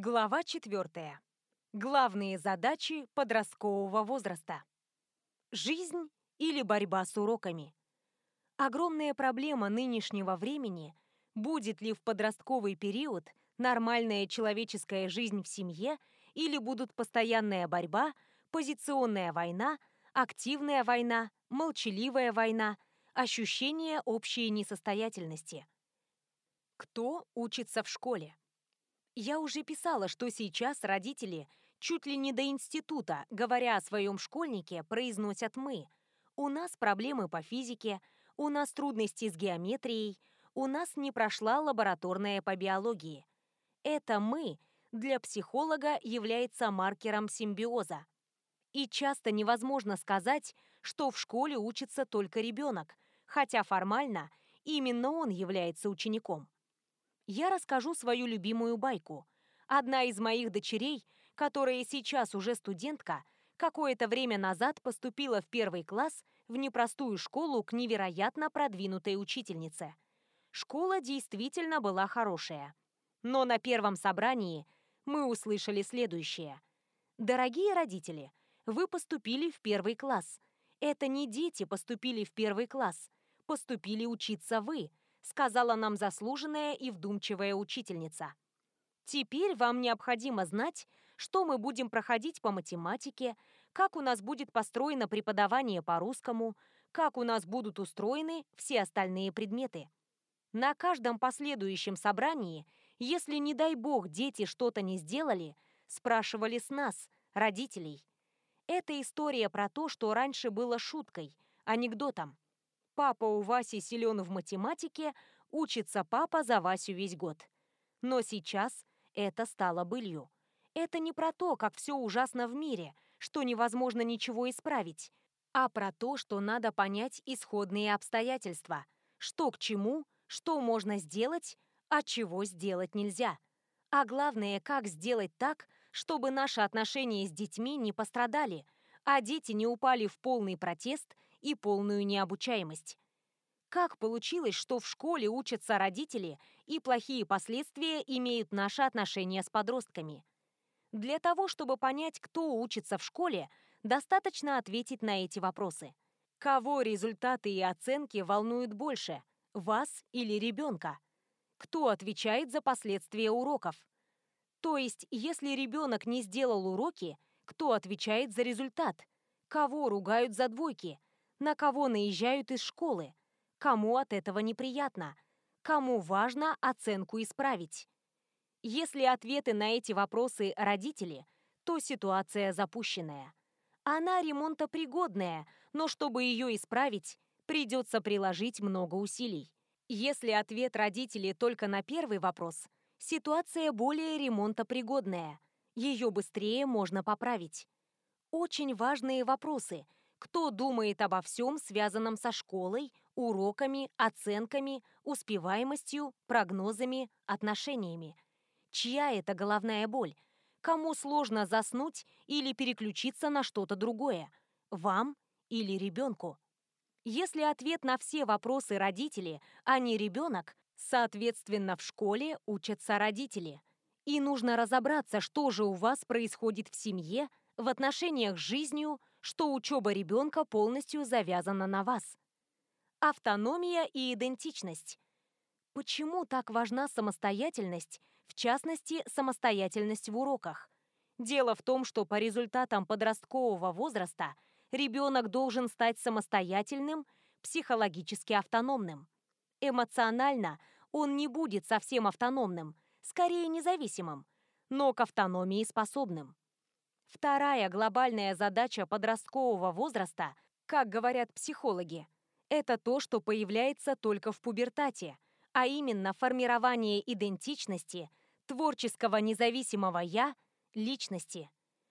Глава 4. Главные задачи подросткового возраста. Жизнь или борьба с уроками. Огромная проблема нынешнего времени – будет ли в подростковый период нормальная человеческая жизнь в семье или будут постоянная борьба, позиционная война, активная война, молчаливая война, ощущение общей несостоятельности. Кто учится в школе? Я уже писала, что сейчас родители чуть ли не до института, говоря о своем школьнике, произносят «мы». У нас проблемы по физике, у нас трудности с геометрией, у нас не прошла лабораторная по биологии. Это «мы» для психолога является маркером симбиоза. И часто невозможно сказать, что в школе учится только ребенок, хотя формально именно он является учеником я расскажу свою любимую байку. Одна из моих дочерей, которая сейчас уже студентка, какое-то время назад поступила в первый класс в непростую школу к невероятно продвинутой учительнице. Школа действительно была хорошая. Но на первом собрании мы услышали следующее. «Дорогие родители, вы поступили в первый класс. Это не дети поступили в первый класс. Поступили учиться вы, сказала нам заслуженная и вдумчивая учительница. Теперь вам необходимо знать, что мы будем проходить по математике, как у нас будет построено преподавание по русскому, как у нас будут устроены все остальные предметы. На каждом последующем собрании, если, не дай бог, дети что-то не сделали, спрашивали с нас, родителей. Это история про то, что раньше было шуткой, анекдотом. Папа у Васи силен в математике, учится папа за Васю весь год. Но сейчас это стало былью. Это не про то, как все ужасно в мире, что невозможно ничего исправить, а про то, что надо понять исходные обстоятельства, что к чему, что можно сделать, а чего сделать нельзя. А главное, как сделать так, чтобы наши отношения с детьми не пострадали, а дети не упали в полный протест – и полную необучаемость. Как получилось, что в школе учатся родители, и плохие последствия имеют наши отношения с подростками? Для того, чтобы понять, кто учится в школе, достаточно ответить на эти вопросы. Кого результаты и оценки волнуют больше, вас или ребенка? Кто отвечает за последствия уроков? То есть, если ребенок не сделал уроки, кто отвечает за результат? Кого ругают за двойки? На кого наезжают из школы, кому от этого неприятно, кому важно оценку исправить. Если ответы на эти вопросы родители, то ситуация запущенная. Она ремонтопригодная, но чтобы ее исправить, придется приложить много усилий. Если ответ родителей только на первый вопрос, ситуация более ремонтопригодная, ее быстрее можно поправить. Очень важные вопросы – кто думает обо всем, связанном со школой, уроками, оценками, успеваемостью, прогнозами, отношениями. Чья это головная боль? Кому сложно заснуть или переключиться на что-то другое? Вам или ребенку? Если ответ на все вопросы родители, а не ребенок, соответственно, в школе учатся родители. И нужно разобраться, что же у вас происходит в семье, в отношениях с жизнью, что учеба ребенка полностью завязана на вас. Автономия и идентичность. Почему так важна самостоятельность, в частности, самостоятельность в уроках? Дело в том, что по результатам подросткового возраста ребенок должен стать самостоятельным, психологически автономным. Эмоционально он не будет совсем автономным, скорее независимым, но к автономии способным. Вторая глобальная задача подросткового возраста, как говорят психологи, это то, что появляется только в пубертате, а именно формирование идентичности, творческого независимого «я», личности.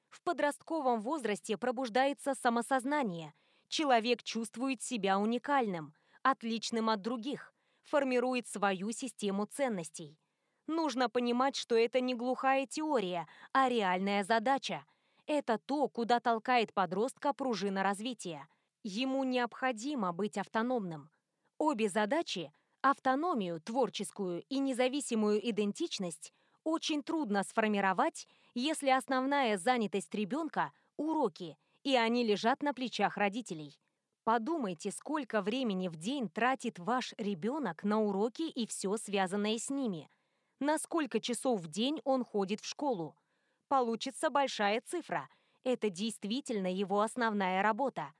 В подростковом возрасте пробуждается самосознание, человек чувствует себя уникальным, отличным от других, формирует свою систему ценностей. Нужно понимать, что это не глухая теория, а реальная задача – это то, куда толкает подростка пружина развития. Ему необходимо быть автономным. Обе задачи – автономию, творческую и независимую идентичность – очень трудно сформировать, если основная занятость ребенка – уроки, и они лежат на плечах родителей. Подумайте, сколько времени в день тратит ваш ребенок на уроки и все связанное с ними. На сколько часов в день он ходит в школу. Получится большая цифра. Это действительно его основная работа.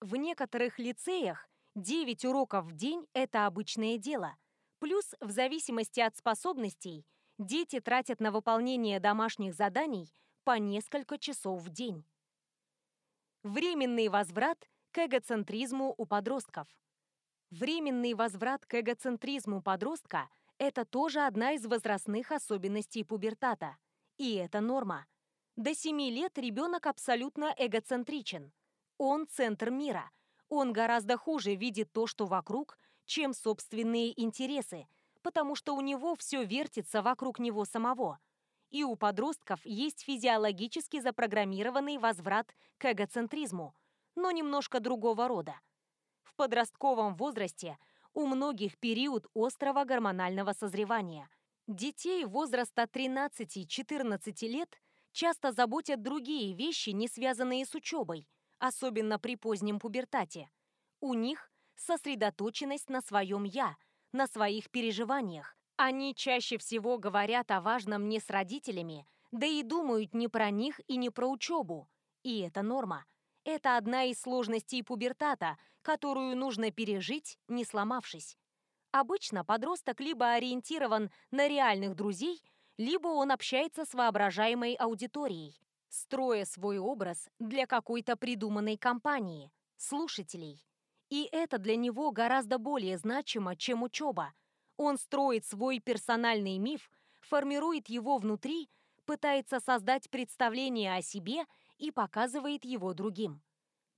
В некоторых лицеях 9 уроков в день – это обычное дело. Плюс, в зависимости от способностей, дети тратят на выполнение домашних заданий по несколько часов в день. Временный возврат к эгоцентризму у подростков. Временный возврат к эгоцентризму подростка – это тоже одна из возрастных особенностей пубертата. И это норма. До 7 лет ребенок абсолютно эгоцентричен. Он центр мира. Он гораздо хуже видит то, что вокруг, чем собственные интересы, потому что у него все вертится вокруг него самого. И у подростков есть физиологически запрограммированный возврат к эгоцентризму – но немножко другого рода. В подростковом возрасте у многих период острого гормонального созревания. Детей возраста 13-14 лет часто заботят другие вещи, не связанные с учебой, особенно при позднем пубертате. У них сосредоточенность на своем «я», на своих переживаниях. Они чаще всего говорят о важном не с родителями, да и думают не про них и не про учебу. И это норма. Это одна из сложностей пубертата, которую нужно пережить, не сломавшись. Обычно подросток либо ориентирован на реальных друзей, либо он общается с воображаемой аудиторией, строя свой образ для какой-то придуманной компании, слушателей. И это для него гораздо более значимо, чем учеба. Он строит свой персональный миф, формирует его внутри, пытается создать представление о себе и показывает его другим.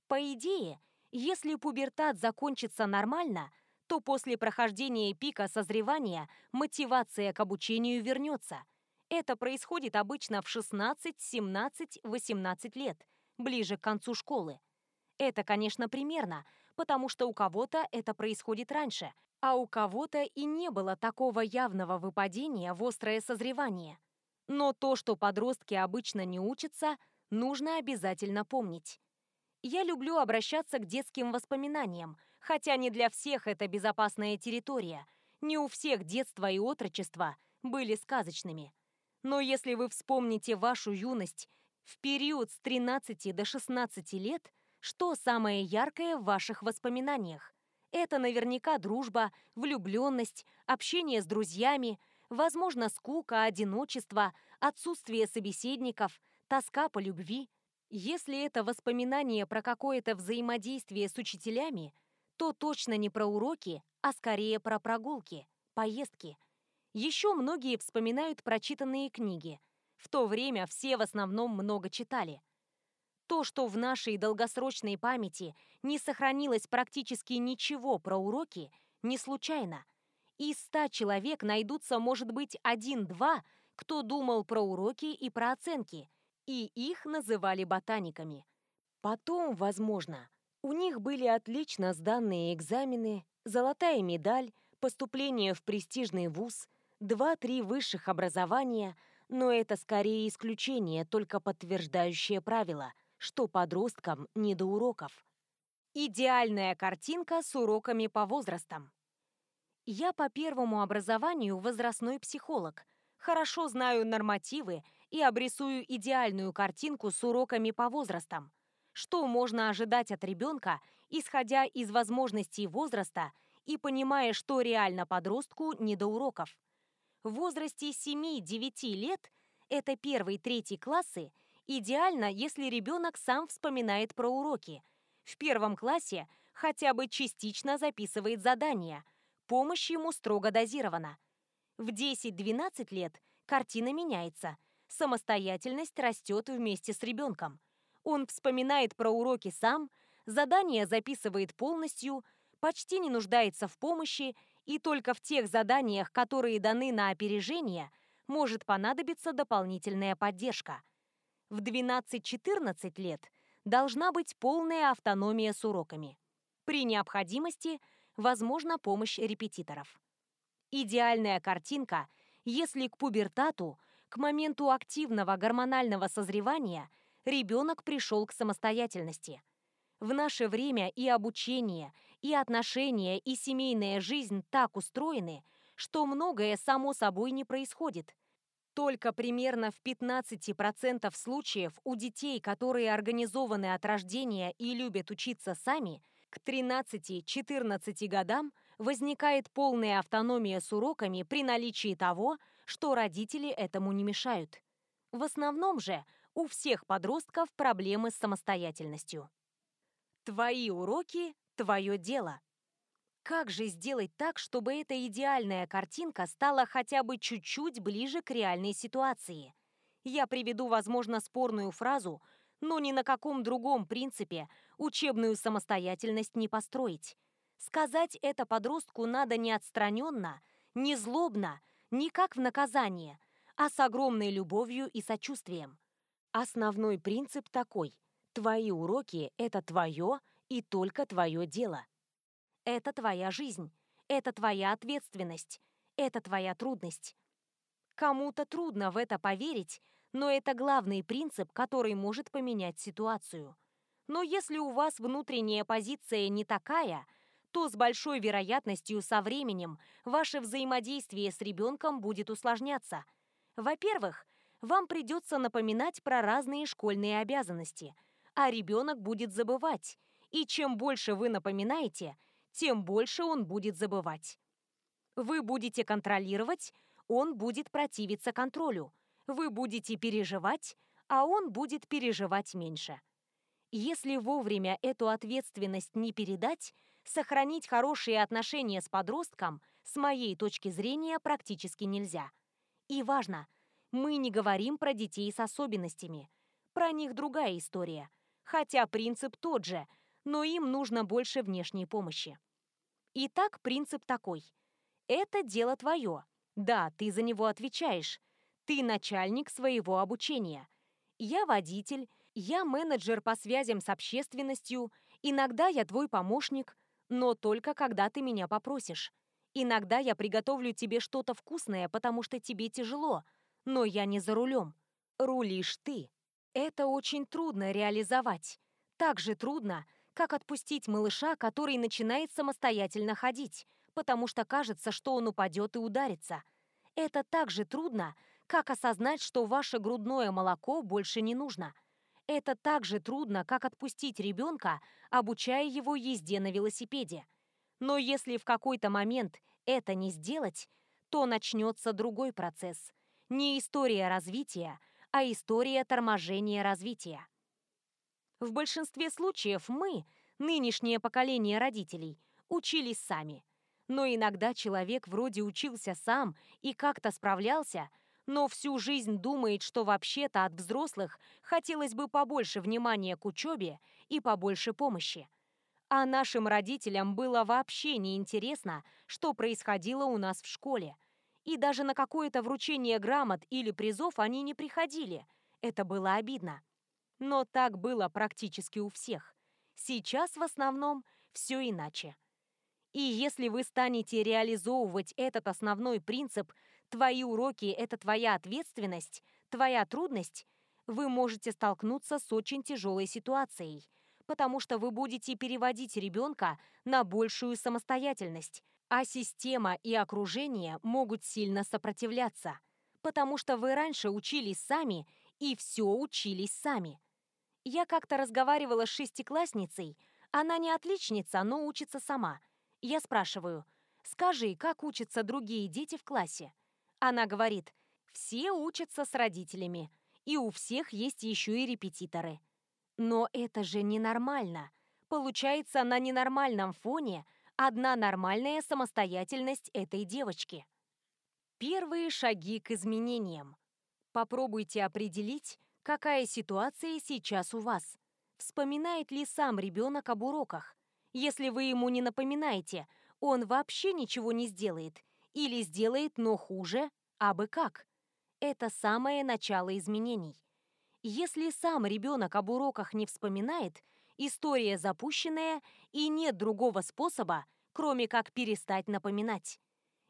По идее, если пубертат закончится нормально, то после прохождения пика созревания мотивация к обучению вернется. Это происходит обычно в 16, 17, 18 лет, ближе к концу школы. Это, конечно, примерно, потому что у кого-то это происходит раньше, а у кого-то и не было такого явного выпадения в острое созревание. Но то, что подростки обычно не учатся, нужно обязательно помнить. Я люблю обращаться к детским воспоминаниям, хотя не для всех это безопасная территория. Не у всех детство и отрочество были сказочными. Но если вы вспомните вашу юность в период с 13 до 16 лет, что самое яркое в ваших воспоминаниях? Это наверняка дружба, влюбленность, общение с друзьями, возможно, скука, одиночество, отсутствие собеседников, тоска по любви. Если это воспоминание про какое-то взаимодействие с учителями, то точно не про уроки, а скорее про прогулки, поездки. Еще многие вспоминают прочитанные книги. В то время все в основном много читали. То, что в нашей долгосрочной памяти не сохранилось практически ничего про уроки, не случайно. Из ста человек найдутся, может быть, один-два, кто думал про уроки и про оценки, и их называли ботаниками. Потом, возможно, у них были отлично сданные экзамены, золотая медаль, поступление в престижный вуз, два-три высших образования, но это скорее исключение, только подтверждающее правило – что подросткам не до уроков. Идеальная картинка с уроками по возрастам. Я по первому образованию возрастной психолог, хорошо знаю нормативы и обрисую идеальную картинку с уроками по возрастам. Что можно ожидать от ребенка, исходя из возможностей возраста и понимая, что реально подростку не до уроков. В возрасте 7-9 лет, это первый-третий классы, Идеально, если ребенок сам вспоминает про уроки. В первом классе хотя бы частично записывает задания. Помощь ему строго дозирована. В 10-12 лет картина меняется. Самостоятельность растет вместе с ребенком. Он вспоминает про уроки сам, задания записывает полностью, почти не нуждается в помощи, и только в тех заданиях, которые даны на опережение, может понадобиться дополнительная поддержка – в 12-14 лет должна быть полная автономия с уроками. При необходимости возможна помощь репетиторов. Идеальная картинка, если к пубертату К моменту активного гормонального созревания ребенок пришел к самостоятельности. В наше время и обучение, и отношения, и семейная жизнь так устроены, что многое само собой не происходит. Только примерно в 15% случаев у детей, которые организованы от рождения и любят учиться сами, к 13-14 годам возникает полная автономия с уроками при наличии того, что родители этому не мешают. В основном же у всех подростков проблемы с самостоятельностью. Твои уроки – твое дело. Как же сделать так, чтобы эта идеальная картинка стала хотя бы чуть-чуть ближе к реальной ситуации? Я приведу, возможно, спорную фразу, но ни на каком другом принципе учебную самостоятельность не построить. Сказать это подростку надо не отстраненно, не злобно, не как в наказание, а с огромной любовью и сочувствием. Основной принцип такой. Твои уроки – это твое и только твое дело. Это твоя жизнь, это твоя ответственность, это твоя трудность. Кому-то трудно в это поверить, но это главный принцип, который может поменять ситуацию. Но если у вас внутренняя позиция не такая, то с большой вероятностью со временем ваше взаимодействие с ребенком будет усложняться. Во-первых, вам придется напоминать про разные школьные обязанности, а ребенок будет забывать, и чем больше вы напоминаете – тем больше он будет забывать. Вы будете контролировать, он будет противиться контролю. Вы будете переживать, а он будет переживать меньше. Если вовремя эту ответственность не передать, сохранить хорошие отношения с подростком, с моей точки зрения, практически нельзя. И важно, мы не говорим про детей с особенностями. Про них другая история. Хотя принцип тот же – но им нужно больше внешней помощи. Итак, принцип такой. Это дело твое. Да, ты за него отвечаешь. Ты начальник своего обучения. Я водитель, я менеджер по связям с общественностью, иногда я твой помощник, но только когда ты меня попросишь. Иногда я приготовлю тебе что-то вкусное, потому что тебе тяжело, но я не за рулем. Рулишь ты. Это очень трудно реализовать. Так же трудно, как отпустить малыша, который начинает самостоятельно ходить, потому что кажется, что он упадет и ударится. Это так же трудно, как осознать, что ваше грудное молоко больше не нужно. Это так же трудно, как отпустить ребенка, обучая его езде на велосипеде. Но если в какой-то момент это не сделать, то начнется другой процесс. Не история развития, а история торможения развития. В большинстве случаев мы, нынешнее поколение родителей, учились сами. Но иногда человек вроде учился сам и как-то справлялся, но всю жизнь думает, что вообще-то от взрослых хотелось бы побольше внимания к учебе и побольше помощи. А нашим родителям было вообще не интересно, что происходило у нас в школе. И даже на какое-то вручение грамот или призов они не приходили. Это было обидно. Но так было практически у всех. Сейчас в основном все иначе. И если вы станете реализовывать этот основной принцип «твои уроки – это твоя ответственность, твоя трудность», вы можете столкнуться с очень тяжелой ситуацией, потому что вы будете переводить ребенка на большую самостоятельность, а система и окружение могут сильно сопротивляться, потому что вы раньше учились сами и все учились сами. Я как-то разговаривала с шестиклассницей. Она не отличница, но учится сама. Я спрашиваю, скажи, как учатся другие дети в классе? Она говорит, все учатся с родителями, и у всех есть еще и репетиторы. Но это же ненормально. Получается, на ненормальном фоне одна нормальная самостоятельность этой девочки. Первые шаги к изменениям. Попробуйте определить, Какая ситуация сейчас у вас? Вспоминает ли сам ребенок об уроках? Если вы ему не напоминаете, он вообще ничего не сделает. Или сделает, но хуже, а бы как. Это самое начало изменений. Если сам ребенок об уроках не вспоминает, история запущенная и нет другого способа, кроме как перестать напоминать.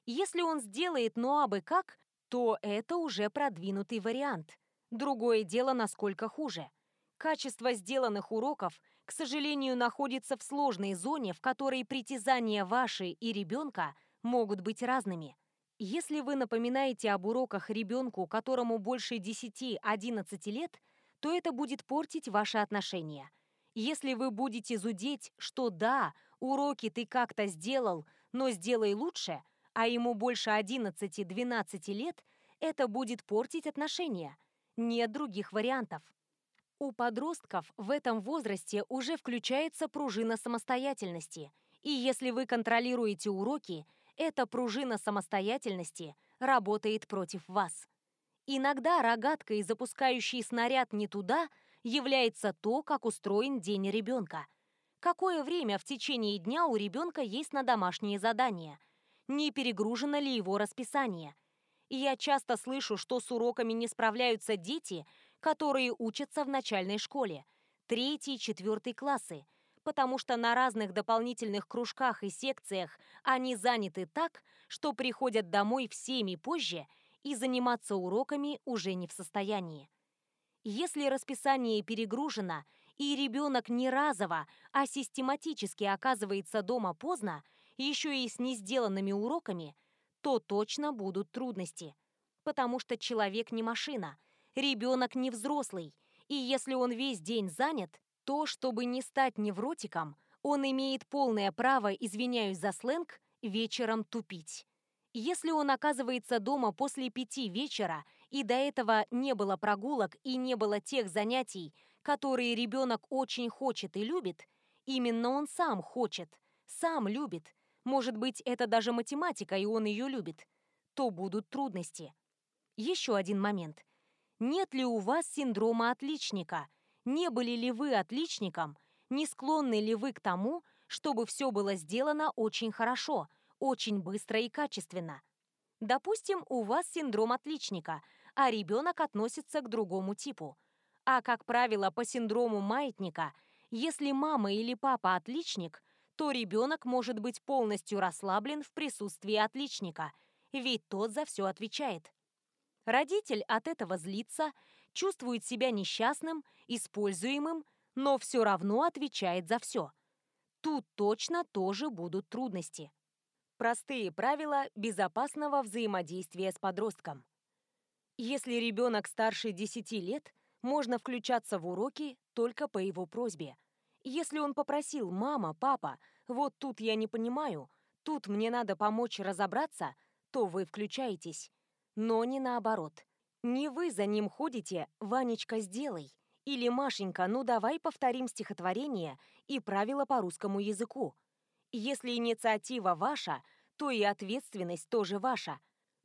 Если он сделает, но абы как, то это уже продвинутый вариант. Другое дело, насколько хуже. Качество сделанных уроков, к сожалению, находится в сложной зоне, в которой притязания ваши и ребенка могут быть разными. Если вы напоминаете об уроках ребенку, которому больше 10-11 лет, то это будет портить ваши отношения. Если вы будете зудеть, что да, уроки ты как-то сделал, но сделай лучше, а ему больше 11-12 лет, это будет портить отношения. Нет других вариантов. У подростков в этом возрасте уже включается пружина самостоятельности, и если вы контролируете уроки, эта пружина самостоятельности работает против вас. Иногда рогаткой, запускающей снаряд не туда, является то, как устроен день ребенка. Какое время в течение дня у ребенка есть на домашние задания? Не перегружено ли его расписание? я часто слышу, что с уроками не справляются дети, которые учатся в начальной школе, третий, четвертый классы, потому что на разных дополнительных кружках и секциях они заняты так, что приходят домой в 7 позже и заниматься уроками уже не в состоянии. Если расписание перегружено, и ребенок не разово, а систематически оказывается дома поздно, еще и с не сделанными уроками, то точно будут трудности. Потому что человек не машина, ребенок не взрослый, и если он весь день занят, то, чтобы не стать невротиком, он имеет полное право, извиняюсь за сленг, вечером тупить. Если он оказывается дома после пяти вечера, и до этого не было прогулок и не было тех занятий, которые ребенок очень хочет и любит, именно он сам хочет, сам любит, может быть, это даже математика, и он ее любит, то будут трудности. Еще один момент. Нет ли у вас синдрома отличника? Не были ли вы отличником? Не склонны ли вы к тому, чтобы все было сделано очень хорошо – очень быстро и качественно. Допустим, у вас синдром отличника, а ребенок относится к другому типу. А, как правило, по синдрому маятника, если мама или папа отличник, то ребенок может быть полностью расслаблен в присутствии отличника, ведь тот за все отвечает. Родитель от этого злится, чувствует себя несчастным, используемым, но все равно отвечает за все. Тут точно тоже будут трудности. Простые правила безопасного взаимодействия с подростком. Если ребенок старше 10 лет, можно включаться в уроки только по его просьбе. Если он попросил «мама, папа, вот тут я не понимаю, тут мне надо помочь разобраться», то вы включаетесь. Но не наоборот. Не вы за ним ходите «Ванечка, сделай» или «Машенька, ну давай повторим стихотворение и правила по русскому языку». Если инициатива ваша, то и ответственность тоже ваша.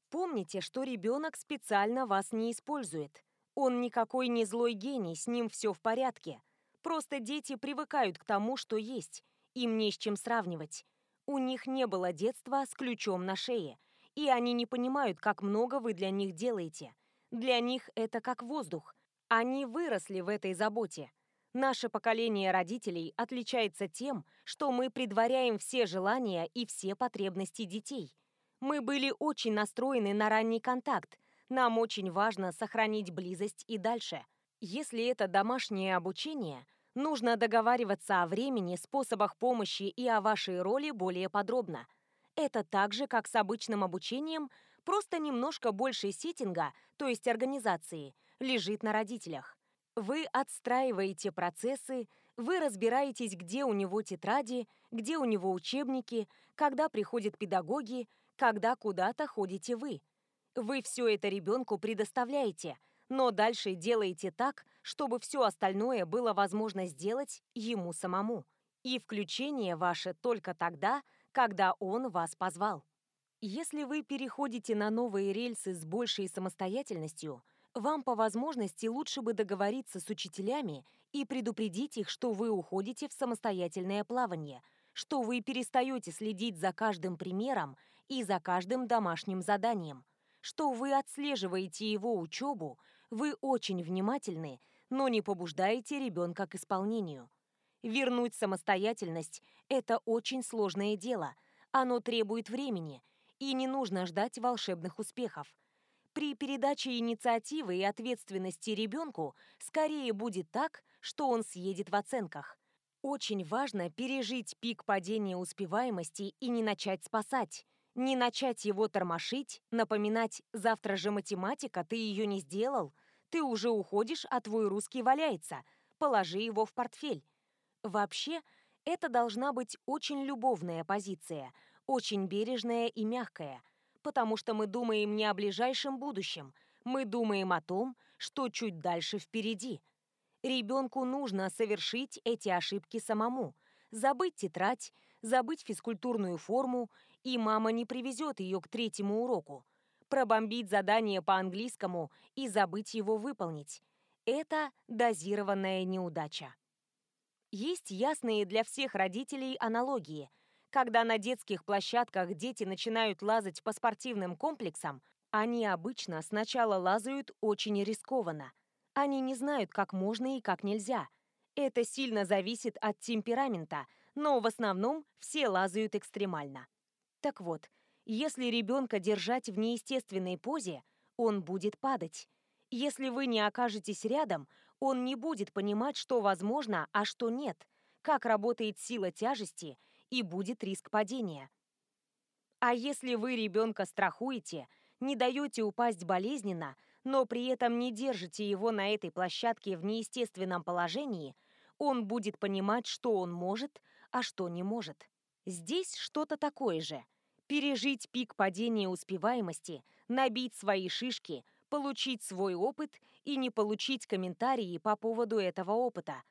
Помните, что ребенок специально вас не использует. Он никакой не злой гений, с ним все в порядке. Просто дети привыкают к тому, что есть. Им не с чем сравнивать. У них не было детства с ключом на шее. И они не понимают, как много вы для них делаете. Для них это как воздух. Они выросли в этой заботе. Наше поколение родителей отличается тем, что мы предваряем все желания и все потребности детей. Мы были очень настроены на ранний контакт. Нам очень важно сохранить близость и дальше. Если это домашнее обучение, нужно договариваться о времени, способах помощи и о вашей роли более подробно. Это так же, как с обычным обучением, просто немножко больше сеттинга, то есть организации, лежит на родителях. Вы отстраиваете процессы, вы разбираетесь, где у него тетради, где у него учебники, когда приходят педагоги, когда куда-то ходите вы. Вы все это ребенку предоставляете, но дальше делаете так, чтобы все остальное было возможно сделать ему самому. И включение ваше только тогда, когда он вас позвал. Если вы переходите на новые рельсы с большей самостоятельностью – вам по возможности лучше бы договориться с учителями и предупредить их, что вы уходите в самостоятельное плавание, что вы перестаете следить за каждым примером и за каждым домашним заданием, что вы отслеживаете его учебу, вы очень внимательны, но не побуждаете ребенка к исполнению. Вернуть самостоятельность – это очень сложное дело, оно требует времени, и не нужно ждать волшебных успехов – При передаче инициативы и ответственности ребенку скорее будет так, что он съедет в оценках. Очень важно пережить пик падения успеваемости и не начать спасать, не начать его тормошить, напоминать «завтра же математика, ты ее не сделал», «ты уже уходишь, а твой русский валяется», «положи его в портфель». Вообще, это должна быть очень любовная позиция, очень бережная и мягкая, потому что мы думаем не о ближайшем будущем, мы думаем о том, что чуть дальше впереди – Ребенку нужно совершить эти ошибки самому, забыть тетрадь, забыть физкультурную форму, и мама не привезет ее к третьему уроку, пробомбить задание по английскому и забыть его выполнить. Это дозированная неудача. Есть ясные для всех родителей аналогии. Когда на детских площадках дети начинают лазать по спортивным комплексам, они обычно сначала лазают очень рискованно – они не знают, как можно и как нельзя. Это сильно зависит от темперамента, но в основном все лазают экстремально. Так вот, если ребенка держать в неестественной позе, он будет падать. Если вы не окажетесь рядом, он не будет понимать, что возможно, а что нет, как работает сила тяжести и будет риск падения. А если вы ребенка страхуете, не даете упасть болезненно, но при этом не держите его на этой площадке в неестественном положении, он будет понимать, что он может, а что не может. Здесь что-то такое же. Пережить пик падения успеваемости, набить свои шишки, получить свой опыт и не получить комментарии по поводу этого опыта.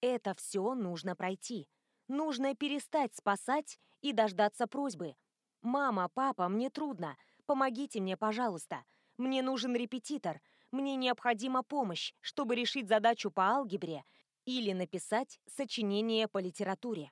Это все нужно пройти. Нужно перестать спасать и дождаться просьбы. «Мама, папа, мне трудно. Помогите мне, пожалуйста. Мне нужен репетитор, мне необходима помощь, чтобы решить задачу по алгебре или написать сочинение по литературе.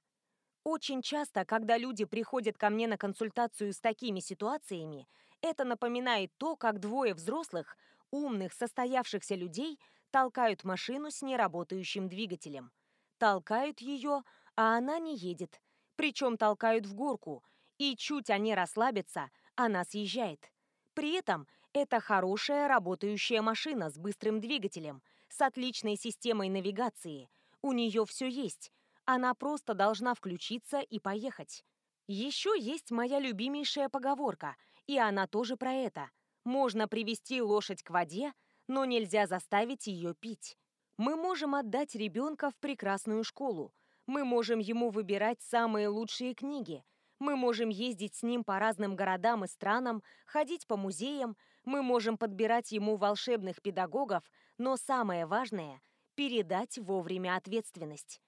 Очень часто, когда люди приходят ко мне на консультацию с такими ситуациями, это напоминает то, как двое взрослых, умных, состоявшихся людей толкают машину с неработающим двигателем. Толкают ее, а она не едет. Причем толкают в горку, и чуть они расслабятся, она съезжает. При этом это хорошая работающая машина с быстрым двигателем, с отличной системой навигации. У нее все есть. Она просто должна включиться и поехать. Еще есть моя любимейшая поговорка, и она тоже про это. Можно привести лошадь к воде, но нельзя заставить ее пить. Мы можем отдать ребенка в прекрасную школу. Мы можем ему выбирать самые лучшие книги. Мы можем ездить с ним по разным городам и странам, ходить по музеям, мы можем подбирать ему волшебных педагогов, но самое важное – передать вовремя ответственность.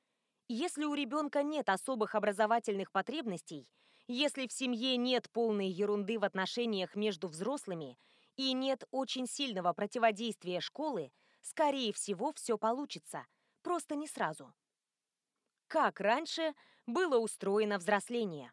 Если у ребенка нет особых образовательных потребностей, если в семье нет полной ерунды в отношениях между взрослыми и нет очень сильного противодействия школы, скорее всего, все получится, просто не сразу. Как раньше было устроено взросление?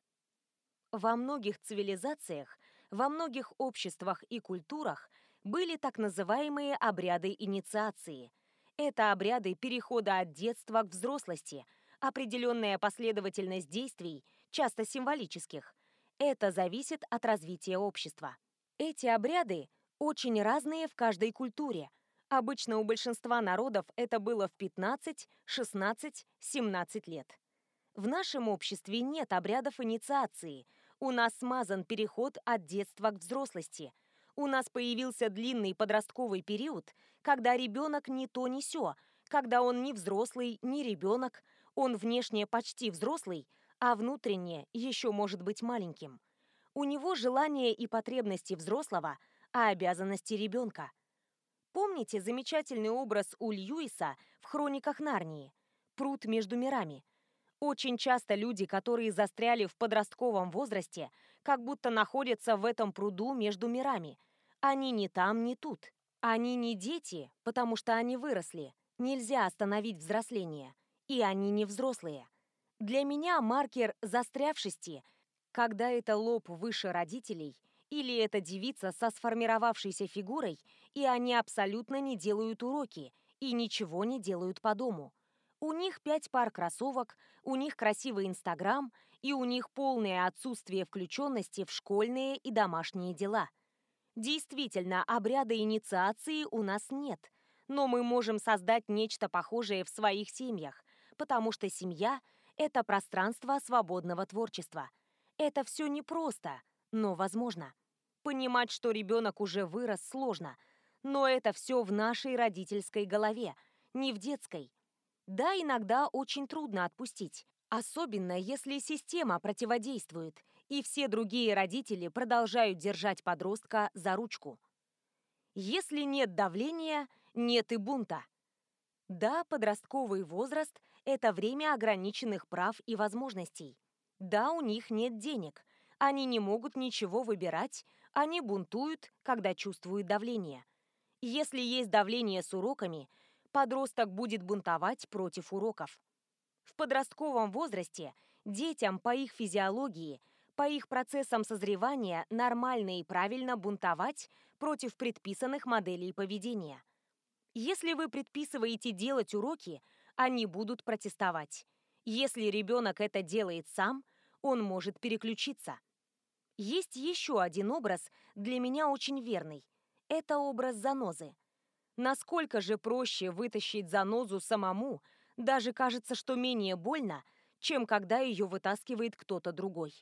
Во многих цивилизациях во многих обществах и культурах были так называемые обряды инициации. Это обряды перехода от детства к взрослости, определенная последовательность действий, часто символических. Это зависит от развития общества. Эти обряды очень разные в каждой культуре. Обычно у большинства народов это было в 15, 16, 17 лет. В нашем обществе нет обрядов инициации – у нас смазан переход от детства к взрослости. У нас появился длинный подростковый период, когда ребенок не то не сё, когда он не взрослый, не ребенок, он внешне почти взрослый, а внутренне еще может быть маленьким. У него желания и потребности взрослого, а обязанности ребенка. Помните замечательный образ у Льюиса в «Хрониках Нарнии»? Пруд между мирами – очень часто люди, которые застряли в подростковом возрасте, как будто находятся в этом пруду между мирами. Они ни там, ни тут. Они не дети, потому что они выросли. Нельзя остановить взросление. И они не взрослые. Для меня маркер застрявшести, когда это лоб выше родителей, или это девица со сформировавшейся фигурой, и они абсолютно не делают уроки и ничего не делают по дому. У них пять пар кроссовок, у них красивый Инстаграм и у них полное отсутствие включенности в школьные и домашние дела. Действительно, обряда инициации у нас нет, но мы можем создать нечто похожее в своих семьях, потому что семья – это пространство свободного творчества. Это все непросто, но возможно. Понимать, что ребенок уже вырос, сложно, но это все в нашей родительской голове, не в детской. Да, иногда очень трудно отпустить, особенно если система противодействует, и все другие родители продолжают держать подростка за ручку. Если нет давления, нет и бунта. Да, подростковый возраст – это время ограниченных прав и возможностей. Да, у них нет денег, они не могут ничего выбирать, они бунтуют, когда чувствуют давление. Если есть давление с уроками, подросток будет бунтовать против уроков. В подростковом возрасте детям по их физиологии, по их процессам созревания нормально и правильно бунтовать против предписанных моделей поведения. Если вы предписываете делать уроки, они будут протестовать. Если ребенок это делает сам, он может переключиться. Есть еще один образ, для меня очень верный. Это образ занозы. Насколько же проще вытащить занозу самому, даже кажется, что менее больно, чем когда ее вытаскивает кто-то другой.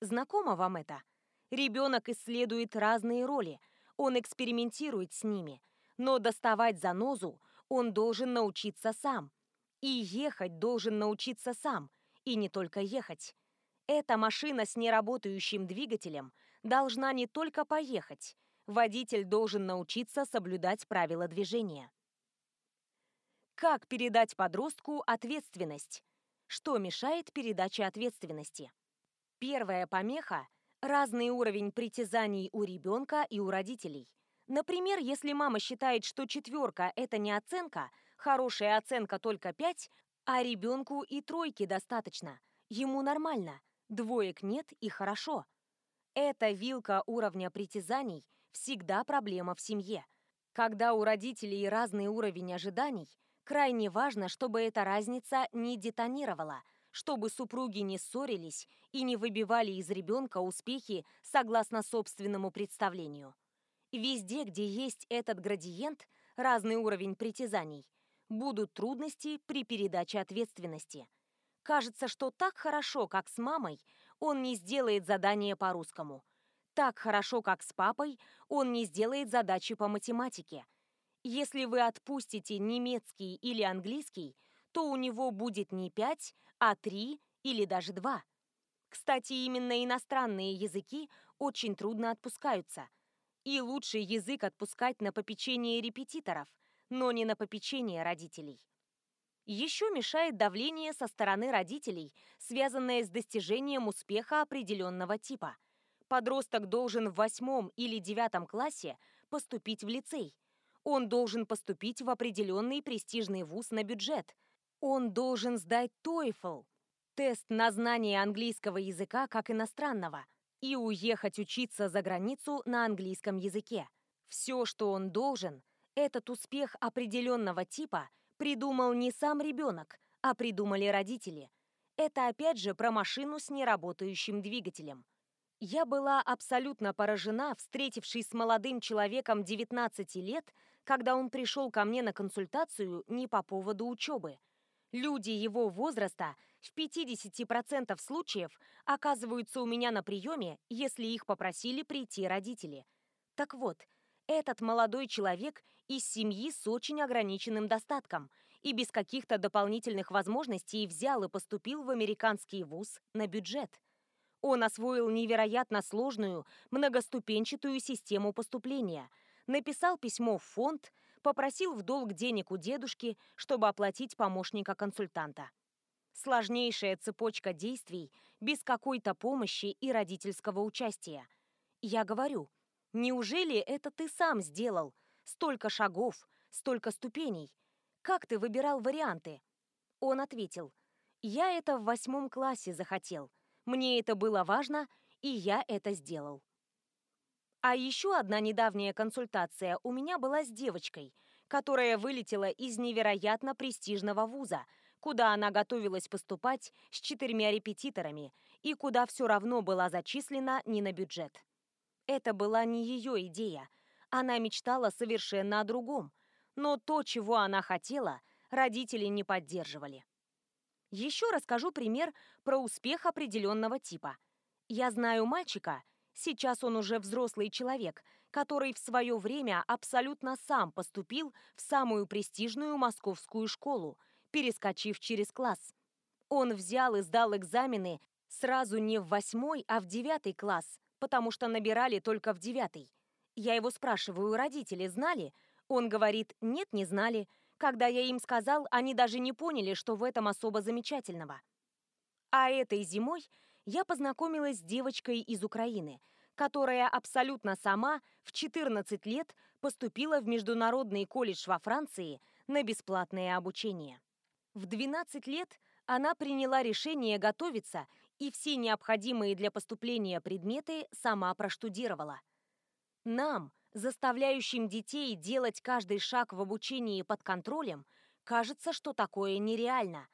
Знакомо вам это? Ребенок исследует разные роли, он экспериментирует с ними, но доставать занозу он должен научиться сам. И ехать должен научиться сам, и не только ехать. Эта машина с неработающим двигателем должна не только поехать, водитель должен научиться соблюдать правила движения. Как передать подростку ответственность? Что мешает передаче ответственности? Первая помеха – разный уровень притязаний у ребенка и у родителей. Например, если мама считает, что четверка – это не оценка, хорошая оценка только пять, а ребенку и тройки достаточно, ему нормально – Двоек нет и хорошо. Эта вилка уровня притязаний всегда проблема в семье. Когда у родителей разный уровень ожиданий, крайне важно, чтобы эта разница не детонировала, чтобы супруги не ссорились и не выбивали из ребенка успехи согласно собственному представлению. Везде, где есть этот градиент, разный уровень притязаний, будут трудности при передаче ответственности – Кажется, что так хорошо, как с мамой, он не сделает задание по-русскому. Так хорошо, как с папой, он не сделает задачи по математике. Если вы отпустите немецкий или английский, то у него будет не 5, а 3 или даже 2. Кстати, именно иностранные языки очень трудно отпускаются. И лучший язык отпускать на попечение репетиторов, но не на попечение родителей. Еще мешает давление со стороны родителей, связанное с достижением успеха определенного типа. Подросток должен в восьмом или девятом классе поступить в лицей. Он должен поступить в определенный престижный вуз на бюджет. Он должен сдать TOEFL, тест на знание английского языка как иностранного, и уехать учиться за границу на английском языке. Все, что он должен, этот успех определенного типа – придумал не сам ребенок, а придумали родители. Это опять же про машину с неработающим двигателем. Я была абсолютно поражена, встретившись с молодым человеком 19 лет, когда он пришел ко мне на консультацию не по поводу учебы. Люди его возраста в 50% случаев оказываются у меня на приеме, если их попросили прийти родители. Так вот, этот молодой человек из семьи с очень ограниченным достатком и без каких-то дополнительных возможностей взял и поступил в американский вуз на бюджет. Он освоил невероятно сложную, многоступенчатую систему поступления, написал письмо в фонд, попросил в долг денег у дедушки, чтобы оплатить помощника консультанта. Сложнейшая цепочка действий без какой-то помощи и родительского участия. Я говорю – Неужели это ты сам сделал? Столько шагов, столько ступеней. Как ты выбирал варианты? Он ответил, я это в восьмом классе захотел. Мне это было важно, и я это сделал. А еще одна недавняя консультация у меня была с девочкой, которая вылетела из невероятно престижного вуза, куда она готовилась поступать с четырьмя репетиторами и куда все равно была зачислена не на бюджет. Это была не ее идея. Она мечтала совершенно о другом. Но то, чего она хотела, родители не поддерживали. Еще расскажу пример про успех определенного типа. Я знаю мальчика, сейчас он уже взрослый человек, который в свое время абсолютно сам поступил в самую престижную московскую школу, перескочив через класс. Он взял и сдал экзамены сразу не в восьмой, а в девятый класс, потому что набирали только в девятый. Я его спрашиваю, родители знали? Он говорит, нет, не знали. Когда я им сказал, они даже не поняли, что в этом особо замечательного. А этой зимой я познакомилась с девочкой из Украины, которая абсолютно сама в 14 лет поступила в Международный колледж во Франции на бесплатное обучение. В 12 лет она приняла решение готовиться и все необходимые для поступления предметы сама проштудировала. Нам, заставляющим детей делать каждый шаг в обучении под контролем, кажется, что такое нереально.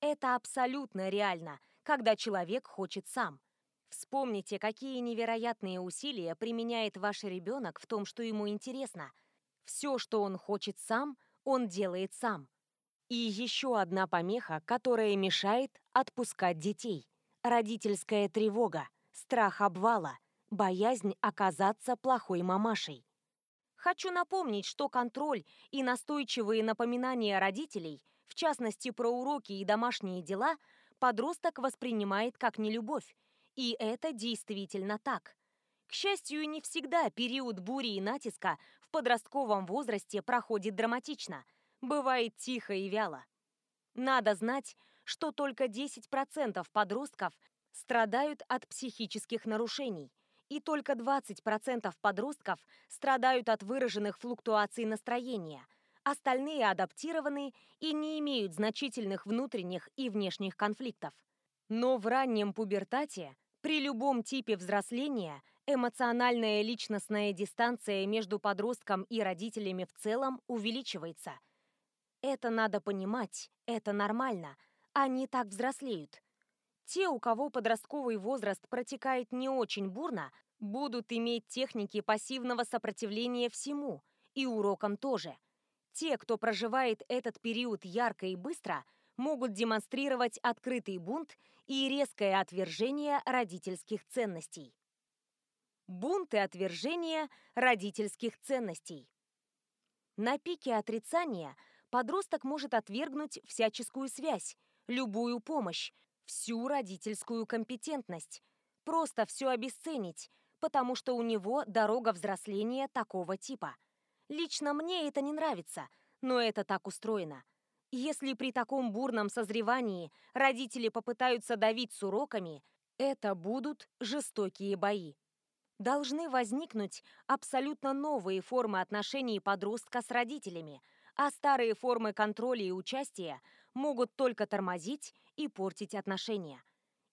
Это абсолютно реально, когда человек хочет сам. Вспомните, какие невероятные усилия применяет ваш ребенок в том, что ему интересно. Все, что он хочет сам, он делает сам. И еще одна помеха, которая мешает отпускать детей. Родительская тревога, страх обвала, боязнь оказаться плохой мамашей. Хочу напомнить, что контроль и настойчивые напоминания родителей, в частности про уроки и домашние дела, подросток воспринимает как нелюбовь. И это действительно так. К счастью, не всегда период бури и натиска в подростковом возрасте проходит драматично – бывает тихо и вяло. Надо знать, что только 10% подростков страдают от психических нарушений, и только 20% подростков страдают от выраженных флуктуаций настроения, остальные адаптированы и не имеют значительных внутренних и внешних конфликтов. Но в раннем пубертате, при любом типе взросления, эмоциональная личностная дистанция между подростком и родителями в целом увеличивается – это надо понимать, это нормально. Они так взрослеют. Те, у кого подростковый возраст протекает не очень бурно, будут иметь техники пассивного сопротивления всему, и урокам тоже. Те, кто проживает этот период ярко и быстро, могут демонстрировать открытый бунт и резкое отвержение родительских ценностей. Бунт и отвержение родительских ценностей. На пике отрицания – подросток может отвергнуть всяческую связь, любую помощь, всю родительскую компетентность, просто все обесценить, потому что у него дорога взросления такого типа. Лично мне это не нравится, но это так устроено. Если при таком бурном созревании родители попытаются давить с уроками, это будут жестокие бои. Должны возникнуть абсолютно новые формы отношений подростка с родителями – а старые формы контроля и участия могут только тормозить и портить отношения.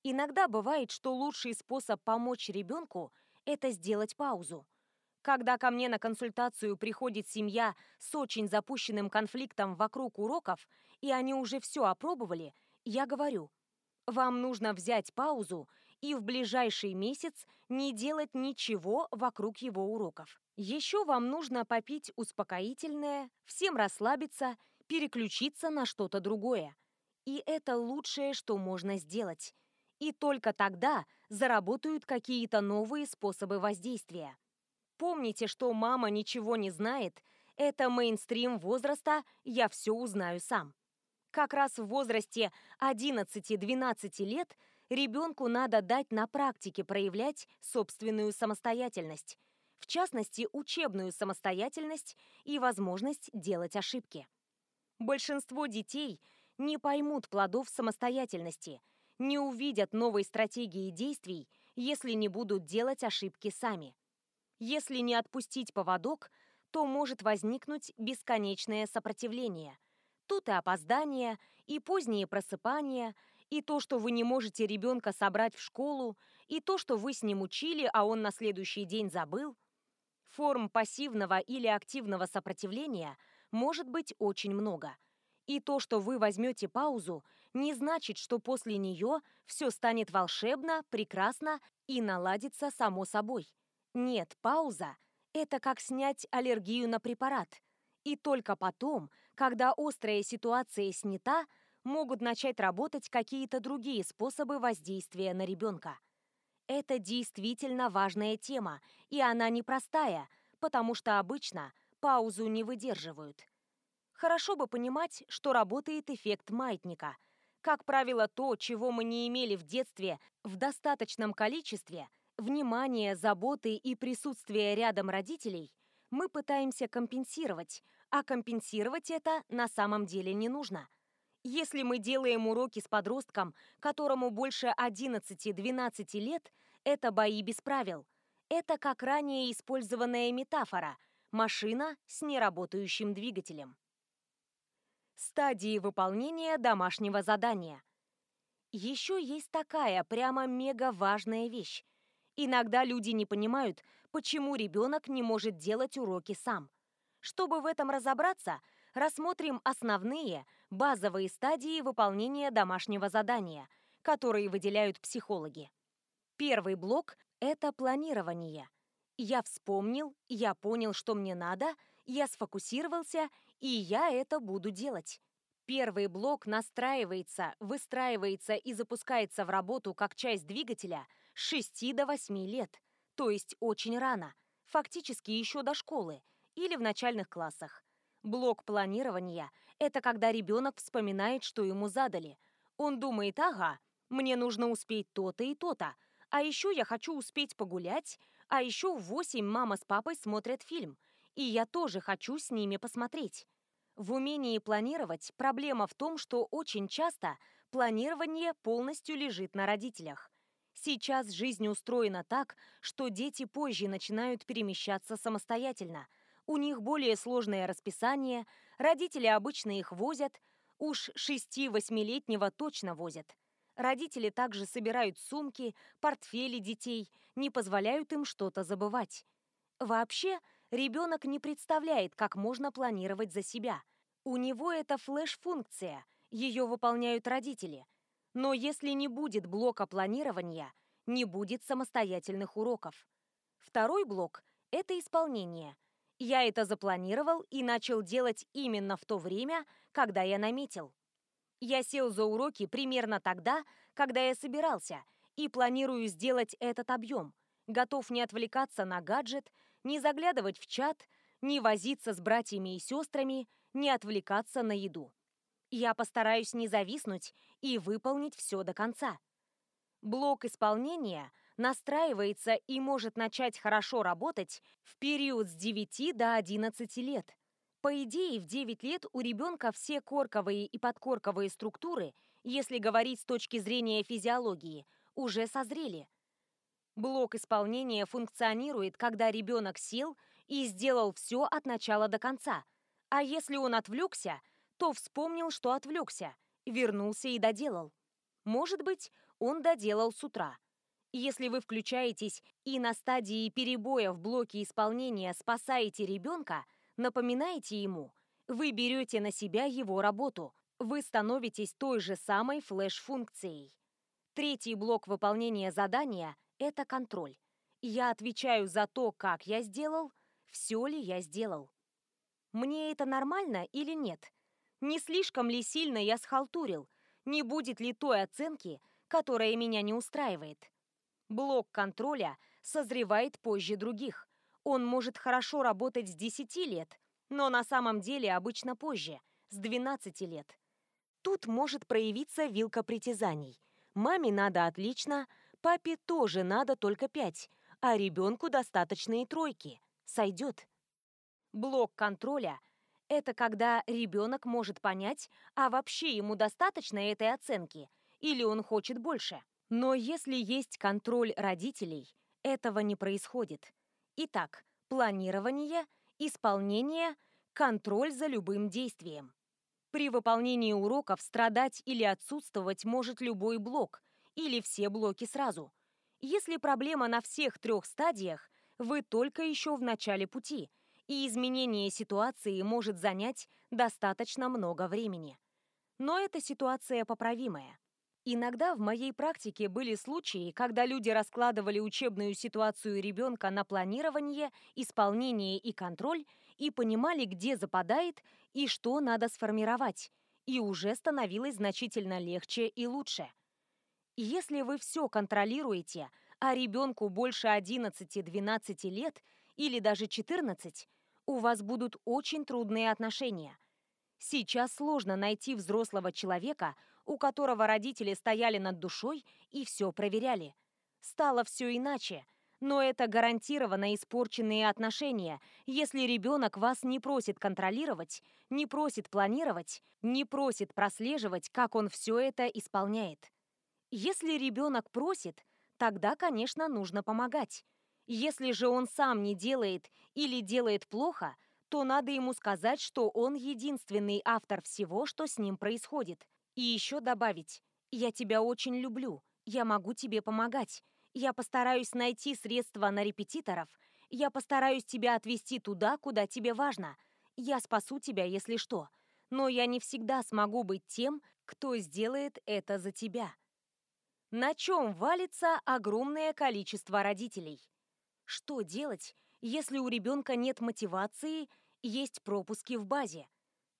Иногда бывает, что лучший способ помочь ребенку – это сделать паузу. Когда ко мне на консультацию приходит семья с очень запущенным конфликтом вокруг уроков, и они уже все опробовали, я говорю, вам нужно взять паузу и в ближайший месяц не делать ничего вокруг его уроков. Еще вам нужно попить успокоительное, всем расслабиться, переключиться на что-то другое. И это лучшее, что можно сделать. И только тогда заработают какие-то новые способы воздействия. Помните, что мама ничего не знает, это мейнстрим возраста «я все узнаю сам». Как раз в возрасте 11-12 лет – ребенку надо дать на практике проявлять собственную самостоятельность, в частности, учебную самостоятельность и возможность делать ошибки. Большинство детей не поймут плодов самостоятельности, не увидят новой стратегии действий, если не будут делать ошибки сами. Если не отпустить поводок, то может возникнуть бесконечное сопротивление. Тут и опоздание, и поздние просыпания – и то, что вы не можете ребенка собрать в школу, и то, что вы с ним учили, а он на следующий день забыл. Форм пассивного или активного сопротивления может быть очень много. И то, что вы возьмете паузу, не значит, что после нее все станет волшебно, прекрасно и наладится само собой. Нет, пауза – это как снять аллергию на препарат. И только потом, когда острая ситуация снята, могут начать работать какие-то другие способы воздействия на ребенка. Это действительно важная тема, и она непростая, потому что обычно паузу не выдерживают. Хорошо бы понимать, что работает эффект маятника. Как правило, то, чего мы не имели в детстве в достаточном количестве, внимание, заботы и присутствие рядом родителей, мы пытаемся компенсировать, а компенсировать это на самом деле не нужно – если мы делаем уроки с подростком, которому больше 11-12 лет, это бои без правил. Это как ранее использованная метафора – машина с неработающим двигателем. Стадии выполнения домашнего задания. Еще есть такая прямо мега важная вещь. Иногда люди не понимают, почему ребенок не может делать уроки сам. Чтобы в этом разобраться – рассмотрим основные, базовые стадии выполнения домашнего задания, которые выделяют психологи. Первый блок – это планирование. Я вспомнил, я понял, что мне надо, я сфокусировался, и я это буду делать. Первый блок настраивается, выстраивается и запускается в работу как часть двигателя с 6 до 8 лет, то есть очень рано, фактически еще до школы или в начальных классах. Блок планирования – это когда ребенок вспоминает, что ему задали. Он думает, ага, мне нужно успеть то-то и то-то, а еще я хочу успеть погулять, а еще в 8 мама с папой смотрят фильм, и я тоже хочу с ними посмотреть. В умении планировать проблема в том, что очень часто планирование полностью лежит на родителях. Сейчас жизнь устроена так, что дети позже начинают перемещаться самостоятельно – у них более сложное расписание, родители обычно их возят, уж 6-8-летнего точно возят. Родители также собирают сумки, портфели детей, не позволяют им что-то забывать. Вообще, ребенок не представляет, как можно планировать за себя. У него это флеш-функция, ее выполняют родители. Но если не будет блока планирования, не будет самостоятельных уроков. Второй блок – это исполнение. Я это запланировал и начал делать именно в то время, когда я наметил. Я сел за уроки примерно тогда, когда я собирался, и планирую сделать этот объем. Готов не отвлекаться на гаджет, не заглядывать в чат, не возиться с братьями и сестрами, не отвлекаться на еду. Я постараюсь не зависнуть и выполнить все до конца. Блок исполнения – настраивается и может начать хорошо работать в период с 9 до 11 лет. По идее, в 9 лет у ребенка все корковые и подкорковые структуры, если говорить с точки зрения физиологии, уже созрели. Блок исполнения функционирует, когда ребенок сел и сделал все от начала до конца. А если он отвлекся, то вспомнил, что отвлекся, вернулся и доделал. Может быть, он доделал с утра. Если вы включаетесь и на стадии перебоя в блоке исполнения спасаете ребенка, напоминаете ему, вы берете на себя его работу, вы становитесь той же самой флеш-функцией. Третий блок выполнения задания – это контроль. Я отвечаю за то, как я сделал, все ли я сделал. Мне это нормально или нет? Не слишком ли сильно я схалтурил? Не будет ли той оценки, которая меня не устраивает? Блок контроля созревает позже других. Он может хорошо работать с 10 лет, но на самом деле обычно позже, с 12 лет. Тут может проявиться вилка притязаний. Маме надо отлично, папе тоже надо только 5, а ребенку достаточно и тройки. Сойдет. Блок контроля – это когда ребенок может понять, а вообще ему достаточно этой оценки, или он хочет больше. Но если есть контроль родителей, этого не происходит. Итак, планирование, исполнение, контроль за любым действием. При выполнении уроков страдать или отсутствовать может любой блок, или все блоки сразу. Если проблема на всех трех стадиях, вы только еще в начале пути, и изменение ситуации может занять достаточно много времени. Но эта ситуация поправимая. Иногда в моей практике были случаи, когда люди раскладывали учебную ситуацию ребенка на планирование, исполнение и контроль и понимали, где западает и что надо сформировать, и уже становилось значительно легче и лучше. Если вы все контролируете, а ребенку больше 11-12 лет или даже 14, у вас будут очень трудные отношения. Сейчас сложно найти взрослого человека, у которого родители стояли над душой и все проверяли. Стало все иначе, но это гарантированно испорченные отношения, если ребенок вас не просит контролировать, не просит планировать, не просит прослеживать, как он все это исполняет. Если ребенок просит, тогда, конечно, нужно помогать. Если же он сам не делает или делает плохо, то надо ему сказать, что он единственный автор всего, что с ним происходит. И еще добавить «Я тебя очень люблю, я могу тебе помогать, я постараюсь найти средства на репетиторов, я постараюсь тебя отвезти туда, куда тебе важно, я спасу тебя, если что, но я не всегда смогу быть тем, кто сделает это за тебя». На чем валится огромное количество родителей? Что делать, если у ребенка нет мотивации, есть пропуски в базе?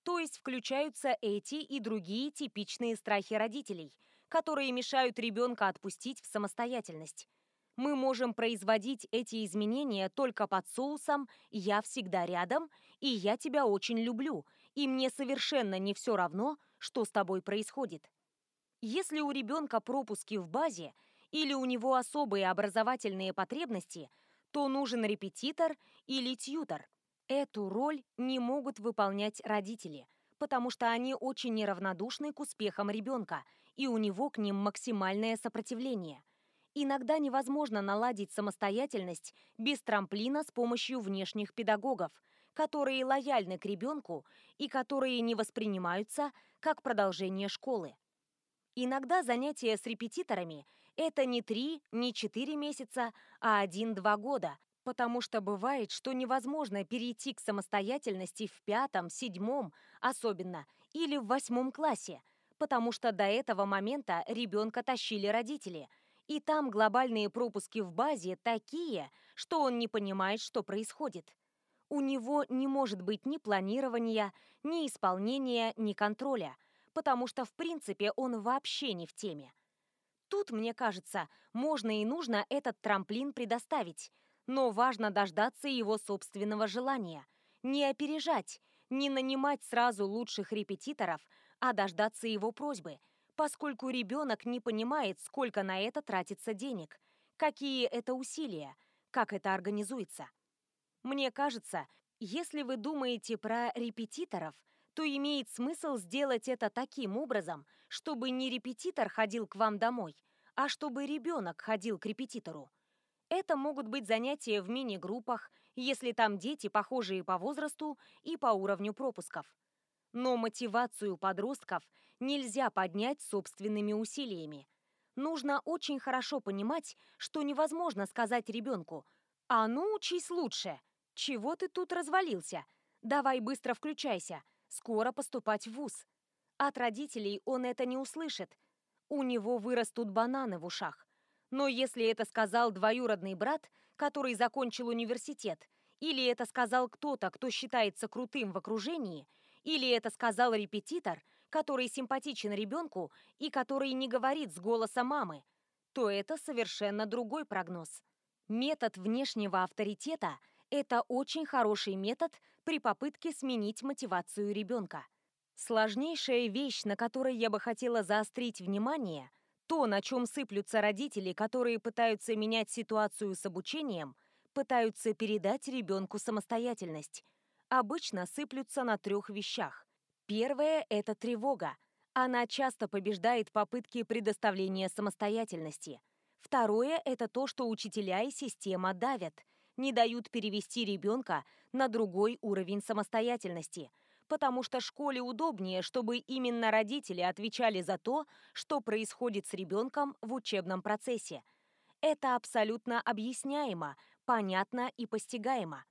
То есть включаются эти и другие типичные страхи родителей, которые мешают ребенка отпустить в самостоятельность. Мы можем производить эти изменения только под соусом «я всегда рядом» и «я тебя очень люблю», и мне совершенно не все равно, что с тобой происходит. Если у ребенка пропуски в базе или у него особые образовательные потребности, то нужен репетитор или тьютор. Эту роль не могут выполнять родители, потому что они очень неравнодушны к успехам ребенка, и у него к ним максимальное сопротивление. Иногда невозможно наладить самостоятельность без трамплина с помощью внешних педагогов, которые лояльны к ребенку и которые не воспринимаются как продолжение школы. Иногда занятия с репетиторами – это не три, не четыре месяца, а один-два года, потому что бывает, что невозможно перейти к самостоятельности в пятом, седьмом, особенно, или в восьмом классе, потому что до этого момента ребенка тащили родители, и там глобальные пропуски в базе такие, что он не понимает, что происходит. У него не может быть ни планирования, ни исполнения, ни контроля – потому что, в принципе, он вообще не в теме. Тут, мне кажется, можно и нужно этот трамплин предоставить, но важно дождаться его собственного желания, не опережать, не нанимать сразу лучших репетиторов, а дождаться его просьбы, поскольку ребенок не понимает, сколько на это тратится денег, какие это усилия, как это организуется. Мне кажется, если вы думаете про репетиторов – то имеет смысл сделать это таким образом, чтобы не репетитор ходил к вам домой, а чтобы ребенок ходил к репетитору. Это могут быть занятия в мини-группах, если там дети, похожие по возрасту и по уровню пропусков. Но мотивацию подростков нельзя поднять собственными усилиями. Нужно очень хорошо понимать, что невозможно сказать ребенку «А ну, учись лучше! Чего ты тут развалился? Давай быстро включайся!» скоро поступать в вуз. От родителей он это не услышит. У него вырастут бананы в ушах. Но если это сказал двоюродный брат, который закончил университет, или это сказал кто-то, кто считается крутым в окружении, или это сказал репетитор, который симпатичен ребенку и который не говорит с голоса мамы, то это совершенно другой прогноз. Метод внешнего авторитета – это очень хороший метод при попытке сменить мотивацию ребенка. Сложнейшая вещь, на которой я бы хотела заострить внимание, то, на чем сыплются родители, которые пытаются менять ситуацию с обучением, пытаются передать ребенку самостоятельность. Обычно сыплются на трех вещах. Первое – это тревога. Она часто побеждает попытки предоставления самостоятельности. Второе – это то, что учителя и система давят – не дают перевести ребенка на другой уровень самостоятельности, потому что школе удобнее, чтобы именно родители отвечали за то, что происходит с ребенком в учебном процессе. Это абсолютно объясняемо, понятно и постигаемо.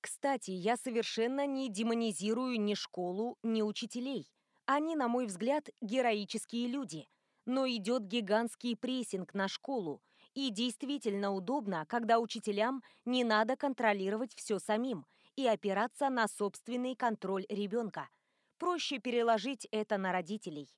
Кстати, я совершенно не демонизирую ни школу, ни учителей. Они, на мой взгляд, героические люди. но идет гигантский прессинг на школу, и действительно удобно, когда учителям не надо контролировать все самим и опираться на собственный контроль ребенка. Проще переложить это на родителей.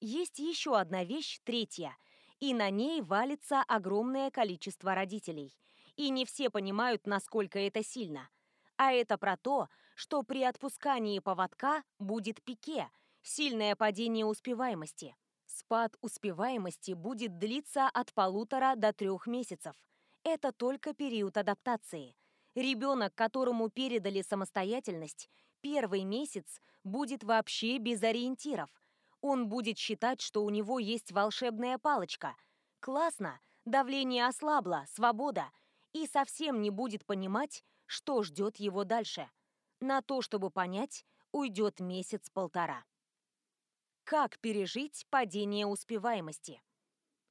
Есть еще одна вещь, третья, и на ней валится огромное количество родителей. И не все понимают, насколько это сильно. А это про то, что при отпускании поводка будет пике, сильное падение успеваемости. Спад успеваемости будет длиться от полутора до трех месяцев. Это только период адаптации. Ребенок, которому передали самостоятельность, первый месяц будет вообще без ориентиров. Он будет считать, что у него есть волшебная палочка. Классно, давление ослабло, свобода. И совсем не будет понимать, что ждет его дальше. На то, чтобы понять, уйдет месяц-полтора. Как пережить падение успеваемости?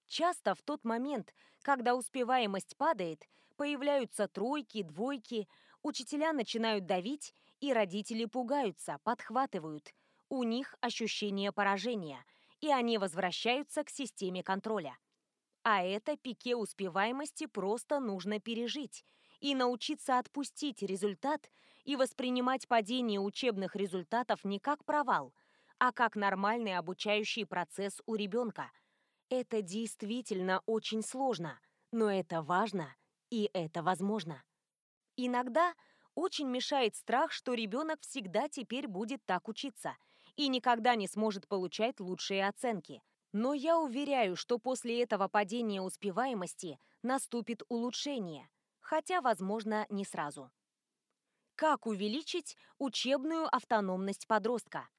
Часто в тот момент, когда успеваемость падает, появляются тройки, двойки, учителя начинают давить, и родители пугаются, подхватывают. У них ощущение поражения, и они возвращаются к системе контроля. А это пике успеваемости просто нужно пережить и научиться отпустить результат и воспринимать падение учебных результатов не как провал – а как нормальный обучающий процесс у ребенка. Это действительно очень сложно, но это важно и это возможно. Иногда очень мешает страх, что ребенок всегда теперь будет так учиться и никогда не сможет получать лучшие оценки. Но я уверяю, что после этого падения успеваемости наступит улучшение, хотя, возможно, не сразу. Как увеличить учебную автономность подростка?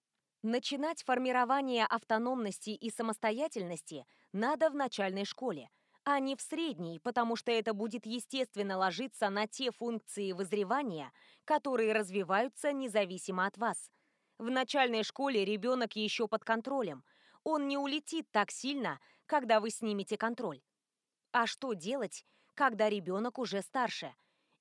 Начинать формирование автономности и самостоятельности надо в начальной школе, а не в средней, потому что это будет естественно ложиться на те функции вызревания, которые развиваются независимо от вас. В начальной школе ребенок еще под контролем. Он не улетит так сильно, когда вы снимете контроль. А что делать, когда ребенок уже старше?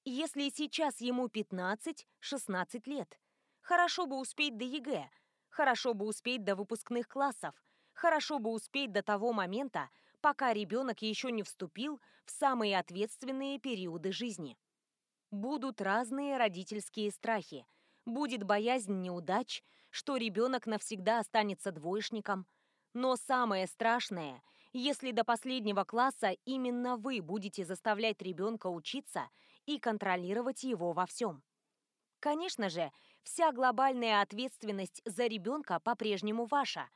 Если сейчас ему 15-16 лет? Хорошо бы успеть до ЕГЭ, Хорошо бы успеть до выпускных классов, хорошо бы успеть до того момента, пока ребенок еще не вступил в самые ответственные периоды жизни. Будут разные родительские страхи. Будет боязнь неудач, что ребенок навсегда останется двоечником. Но самое страшное, если до последнего класса именно вы будете заставлять ребенка учиться и контролировать его во всем. Конечно же, вся глобальная ответственность за ребенка по-прежнему ваша.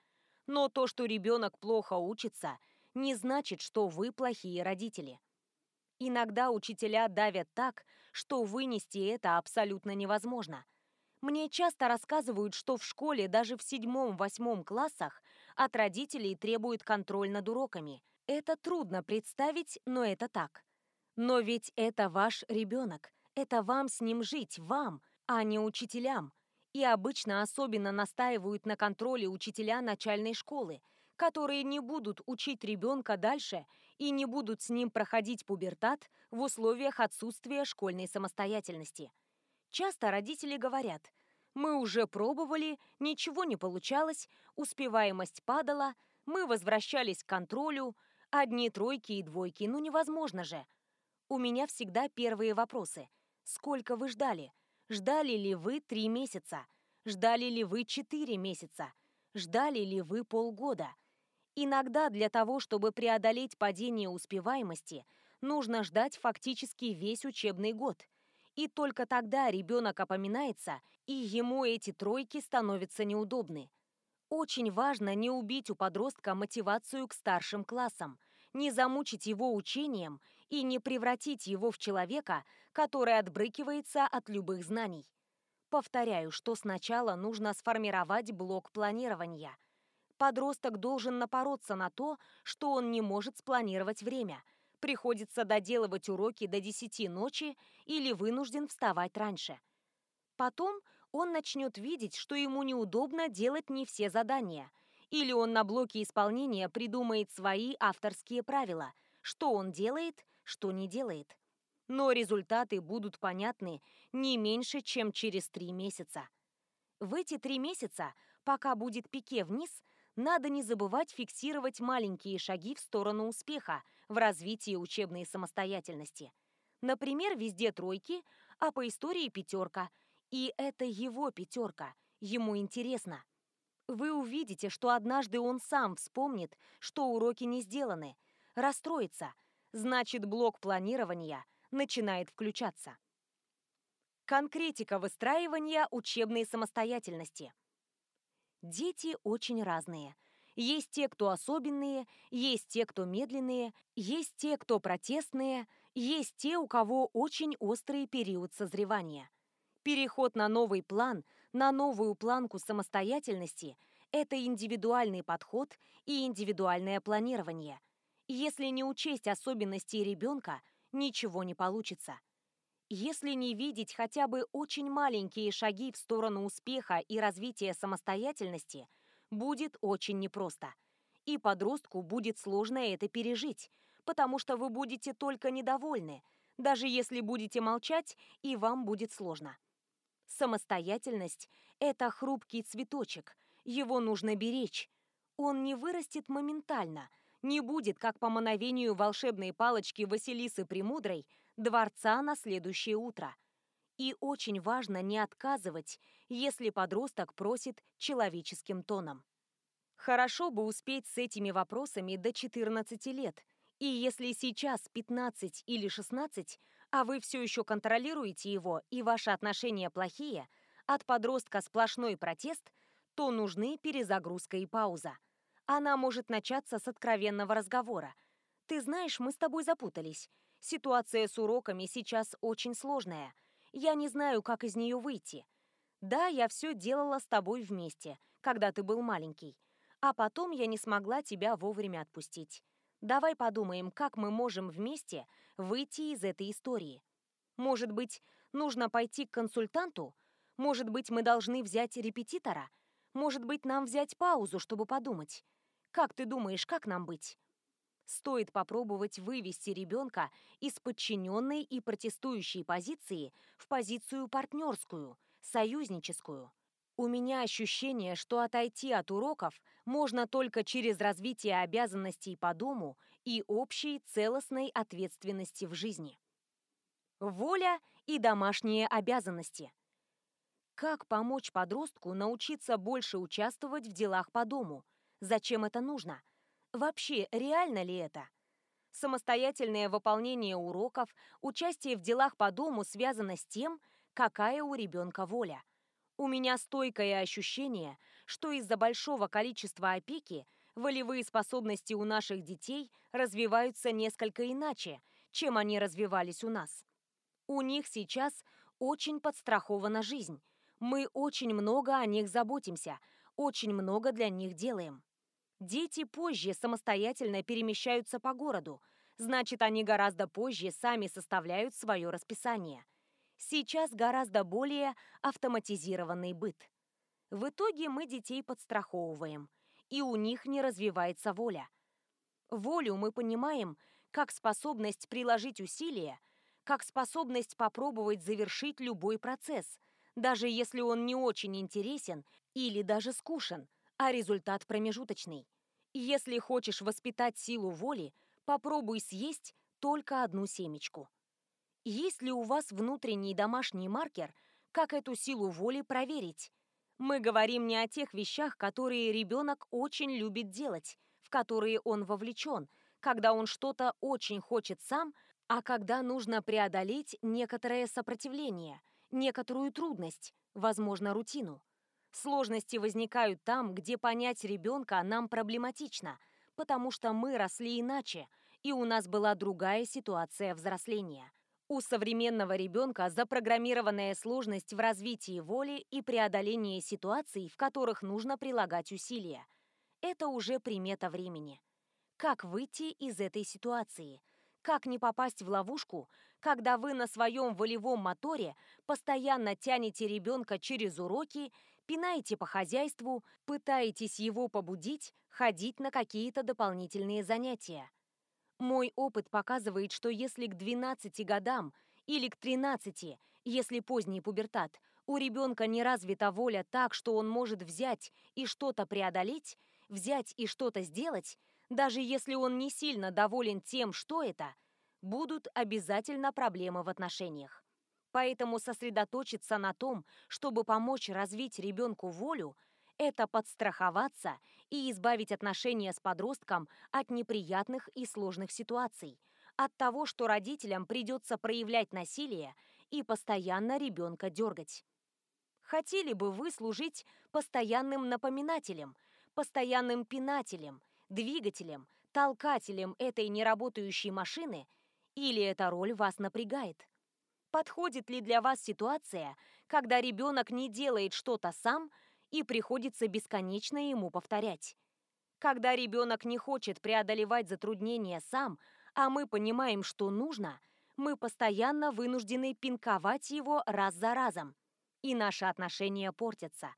Но то, что ребенок плохо учится, не значит, что вы плохие родители. Иногда учителя давят так, что вынести это абсолютно невозможно. Мне часто рассказывают, что в школе даже в седьмом-восьмом классах от родителей требуют контроль над уроками. Это трудно представить, но это так. Но ведь это ваш ребенок. Это вам с ним жить, вам – а не учителям. И обычно особенно настаивают на контроле учителя начальной школы, которые не будут учить ребенка дальше и не будут с ним проходить пубертат в условиях отсутствия школьной самостоятельности. Часто родители говорят, мы уже пробовали, ничего не получалось, успеваемость падала, мы возвращались к контролю, одни тройки и двойки, ну невозможно же. У меня всегда первые вопросы. Сколько вы ждали? Ждали ли вы три месяца? Ждали ли вы четыре месяца? Ждали ли вы полгода? Иногда для того, чтобы преодолеть падение успеваемости, нужно ждать фактически весь учебный год. И только тогда ребенок опоминается, и ему эти тройки становятся неудобны. Очень важно не убить у подростка мотивацию к старшим классам, не замучить его учением и не превратить его в человека, который отбрыкивается от любых знаний. Повторяю, что сначала нужно сформировать блок планирования. Подросток должен напороться на то, что он не может спланировать время. Приходится доделывать уроки до 10 ночи или вынужден вставать раньше. Потом он начнет видеть, что ему неудобно делать не все задания. Или он на блоке исполнения придумает свои авторские правила, что он делает, что не делает. Но результаты будут понятны не меньше, чем через три месяца. В эти три месяца, пока будет пике вниз, надо не забывать фиксировать маленькие шаги в сторону успеха в развитии учебной самостоятельности. Например, везде тройки, а по истории пятерка. И это его пятерка, ему интересно. Вы увидите, что однажды он сам вспомнит, что уроки не сделаны, расстроится, значит блок планирования начинает включаться. Конкретика выстраивания учебной самостоятельности. Дети очень разные. Есть те, кто особенные, есть те, кто медленные, есть те, кто протестные, есть те, у кого очень острый период созревания. Переход на новый план, на новую планку самостоятельности – это индивидуальный подход и индивидуальное планирование. Если не учесть особенности ребенка, ничего не получится. Если не видеть хотя бы очень маленькие шаги в сторону успеха и развития самостоятельности, будет очень непросто. И подростку будет сложно это пережить, потому что вы будете только недовольны, даже если будете молчать, и вам будет сложно. Самостоятельность – это хрупкий цветочек, его нужно беречь. Он не вырастет моментально, не будет, как по мановению волшебной палочки Василисы Премудрой – дворца на следующее утро. И очень важно не отказывать, если подросток просит человеческим тоном. Хорошо бы успеть с этими вопросами до 14 лет. И если сейчас 15 или 16, а вы все еще контролируете его и ваши отношения плохие, от подростка сплошной протест, то нужны перезагрузка и пауза. Она может начаться с откровенного разговора. «Ты знаешь, мы с тобой запутались. Ситуация с уроками сейчас очень сложная. Я не знаю, как из нее выйти. Да, я все делала с тобой вместе, когда ты был маленький. А потом я не смогла тебя вовремя отпустить. Давай подумаем, как мы можем вместе выйти из этой истории. Может быть, нужно пойти к консультанту? Может быть, мы должны взять репетитора? Может быть, нам взять паузу, чтобы подумать? Как ты думаешь, как нам быть? Стоит попробовать вывести ребенка из подчиненной и протестующей позиции в позицию партнерскую, союзническую. У меня ощущение, что отойти от уроков можно только через развитие обязанностей по дому и общей целостной ответственности в жизни. Воля и домашние обязанности. Как помочь подростку научиться больше участвовать в делах по дому? Зачем это нужно? Вообще, реально ли это? Самостоятельное выполнение уроков, участие в делах по дому связано с тем, какая у ребенка воля. У меня стойкое ощущение, что из-за большого количества опеки волевые способности у наших детей развиваются несколько иначе, чем они развивались у нас. У них сейчас очень подстрахована жизнь. Мы очень много о них заботимся, очень много для них делаем. Дети позже самостоятельно перемещаются по городу, значит, они гораздо позже сами составляют свое расписание. Сейчас гораздо более автоматизированный быт. В итоге мы детей подстраховываем, и у них не развивается воля. Волю мы понимаем как способность приложить усилия, как способность попробовать завершить любой процесс, даже если он не очень интересен или даже скучен, а результат промежуточный. Если хочешь воспитать силу воли, попробуй съесть только одну семечку. Есть ли у вас внутренний домашний маркер, как эту силу воли проверить? Мы говорим не о тех вещах, которые ребенок очень любит делать, в которые он вовлечен, когда он что-то очень хочет сам, а когда нужно преодолеть некоторое сопротивление, некоторую трудность, возможно, рутину. Сложности возникают там, где понять ребенка нам проблематично, потому что мы росли иначе, и у нас была другая ситуация взросления. У современного ребенка запрограммированная сложность в развитии воли и преодолении ситуаций, в которых нужно прилагать усилия. Это уже примета времени. Как выйти из этой ситуации? Как не попасть в ловушку, когда вы на своем волевом моторе постоянно тянете ребенка через уроки пинаете по хозяйству, пытаетесь его побудить ходить на какие-то дополнительные занятия. Мой опыт показывает, что если к 12 годам или к 13, если поздний пубертат, у ребенка не развита воля так, что он может взять и что-то преодолеть, взять и что-то сделать, даже если он не сильно доволен тем, что это, будут обязательно проблемы в отношениях. Поэтому сосредоточиться на том, чтобы помочь развить ребенку волю, это подстраховаться и избавить отношения с подростком от неприятных и сложных ситуаций, от того, что родителям придется проявлять насилие и постоянно ребенка дергать. Хотели бы вы служить постоянным напоминателем, постоянным пинателем, двигателем, толкателем этой неработающей машины, или эта роль вас напрягает? Подходит ли для вас ситуация, когда ребенок не делает что-то сам и приходится бесконечно ему повторять? Когда ребенок не хочет преодолевать затруднения сам, а мы понимаем, что нужно, мы постоянно вынуждены пинковать его раз за разом, и наши отношения портятся.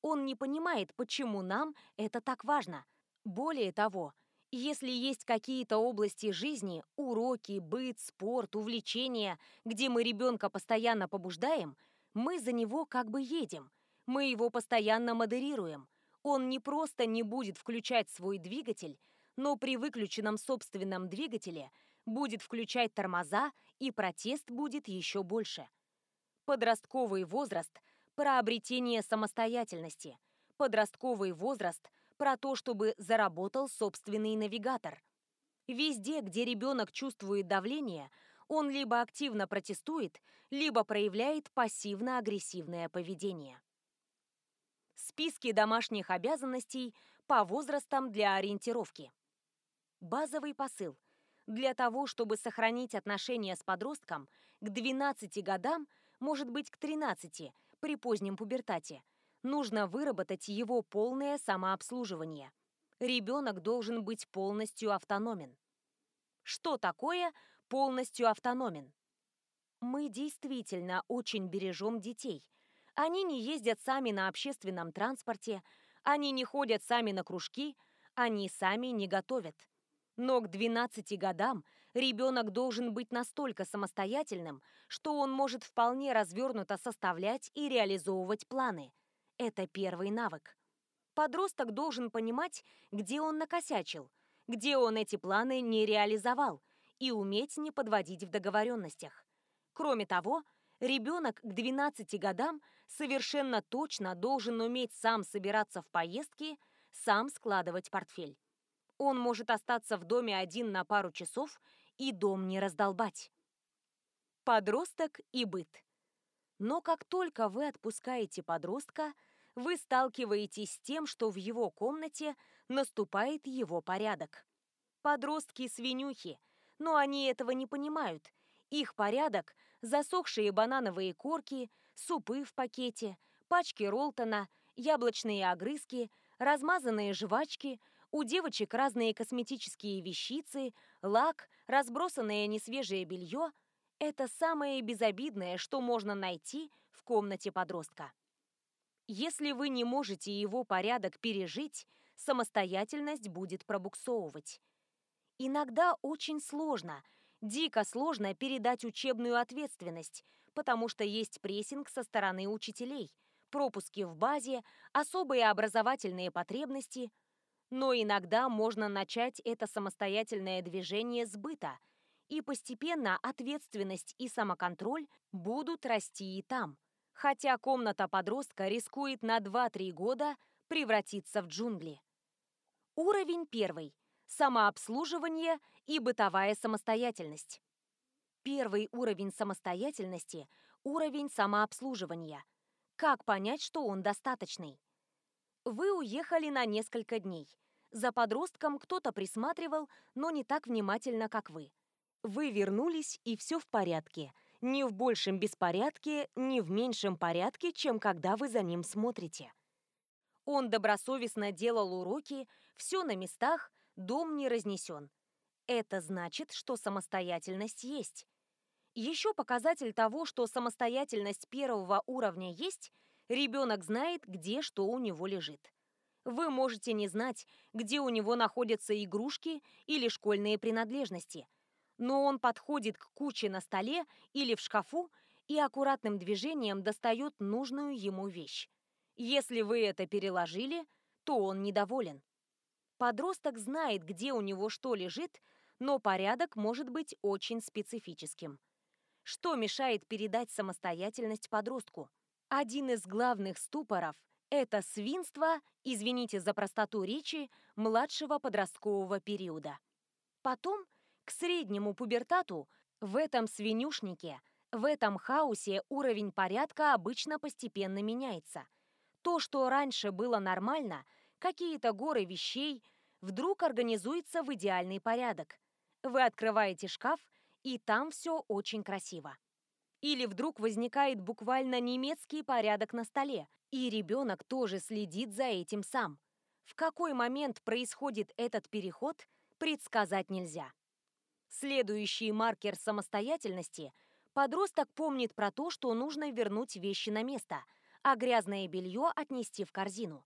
Он не понимает, почему нам это так важно. Более того, если есть какие-то области жизни, уроки, быт, спорт, увлечения, где мы ребенка постоянно побуждаем, мы за него как бы едем. Мы его постоянно модерируем. Он не просто не будет включать свой двигатель, но при выключенном собственном двигателе будет включать тормоза, и протест будет еще больше. Подростковый возраст – про обретение самостоятельности. Подростковый возраст – про то, чтобы заработал собственный навигатор. Везде, где ребенок чувствует давление, он либо активно протестует, либо проявляет пассивно-агрессивное поведение. Списки домашних обязанностей по возрастам для ориентировки. Базовый посыл. Для того, чтобы сохранить отношения с подростком, к 12 годам, может быть к 13 при позднем пубертате – нужно выработать его полное самообслуживание. Ребенок должен быть полностью автономен. Что такое полностью автономен? Мы действительно очень бережем детей. Они не ездят сами на общественном транспорте, они не ходят сами на кружки, они сами не готовят. Но к 12 годам ребенок должен быть настолько самостоятельным, что он может вполне развернуто составлять и реализовывать планы – это первый навык. Подросток должен понимать, где он накосячил, где он эти планы не реализовал, и уметь не подводить в договоренностях. Кроме того, ребенок к 12 годам совершенно точно должен уметь сам собираться в поездки, сам складывать портфель. Он может остаться в доме один на пару часов и дом не раздолбать. Подросток и быт. Но как только вы отпускаете подростка, вы сталкиваетесь с тем, что в его комнате наступает его порядок. Подростки свинюхи, но они этого не понимают. Их порядок – засохшие банановые корки, супы в пакете, пачки Ролтона, яблочные огрызки, размазанные жвачки, у девочек разные косметические вещицы, лак, разбросанное несвежее белье – это самое безобидное, что можно найти в комнате подростка. Если вы не можете его порядок пережить, самостоятельность будет пробуксовывать. Иногда очень сложно, дико сложно передать учебную ответственность, потому что есть прессинг со стороны учителей, пропуски в базе, особые образовательные потребности. Но иногда можно начать это самостоятельное движение с быта – и постепенно ответственность и самоконтроль будут расти и там, хотя комната подростка рискует на 2-3 года превратиться в джунгли. Уровень первый – самообслуживание и бытовая самостоятельность. Первый уровень самостоятельности – уровень самообслуживания. Как понять, что он достаточный? Вы уехали на несколько дней. За подростком кто-то присматривал, но не так внимательно, как вы – вы вернулись, и все в порядке. Ни в большем беспорядке, ни в меньшем порядке, чем когда вы за ним смотрите. Он добросовестно делал уроки, все на местах, дом не разнесен. Это значит, что самостоятельность есть. Еще показатель того, что самостоятельность первого уровня есть, ребенок знает, где что у него лежит. Вы можете не знать, где у него находятся игрушки или школьные принадлежности – но он подходит к куче на столе или в шкафу и аккуратным движением достает нужную ему вещь. Если вы это переложили, то он недоволен. Подросток знает, где у него что лежит, но порядок может быть очень специфическим. Что мешает передать самостоятельность подростку? Один из главных ступоров – это свинство, извините за простоту речи, младшего подросткового периода. Потом, к среднему пубертату, в этом свинюшнике, в этом хаосе уровень порядка обычно постепенно меняется. То, что раньше было нормально, какие-то горы вещей, вдруг организуется в идеальный порядок. Вы открываете шкаф, и там все очень красиво. Или вдруг возникает буквально немецкий порядок на столе, и ребенок тоже следит за этим сам. В какой момент происходит этот переход, предсказать нельзя. Следующий маркер самостоятельности – подросток помнит про то, что нужно вернуть вещи на место, а грязное белье отнести в корзину.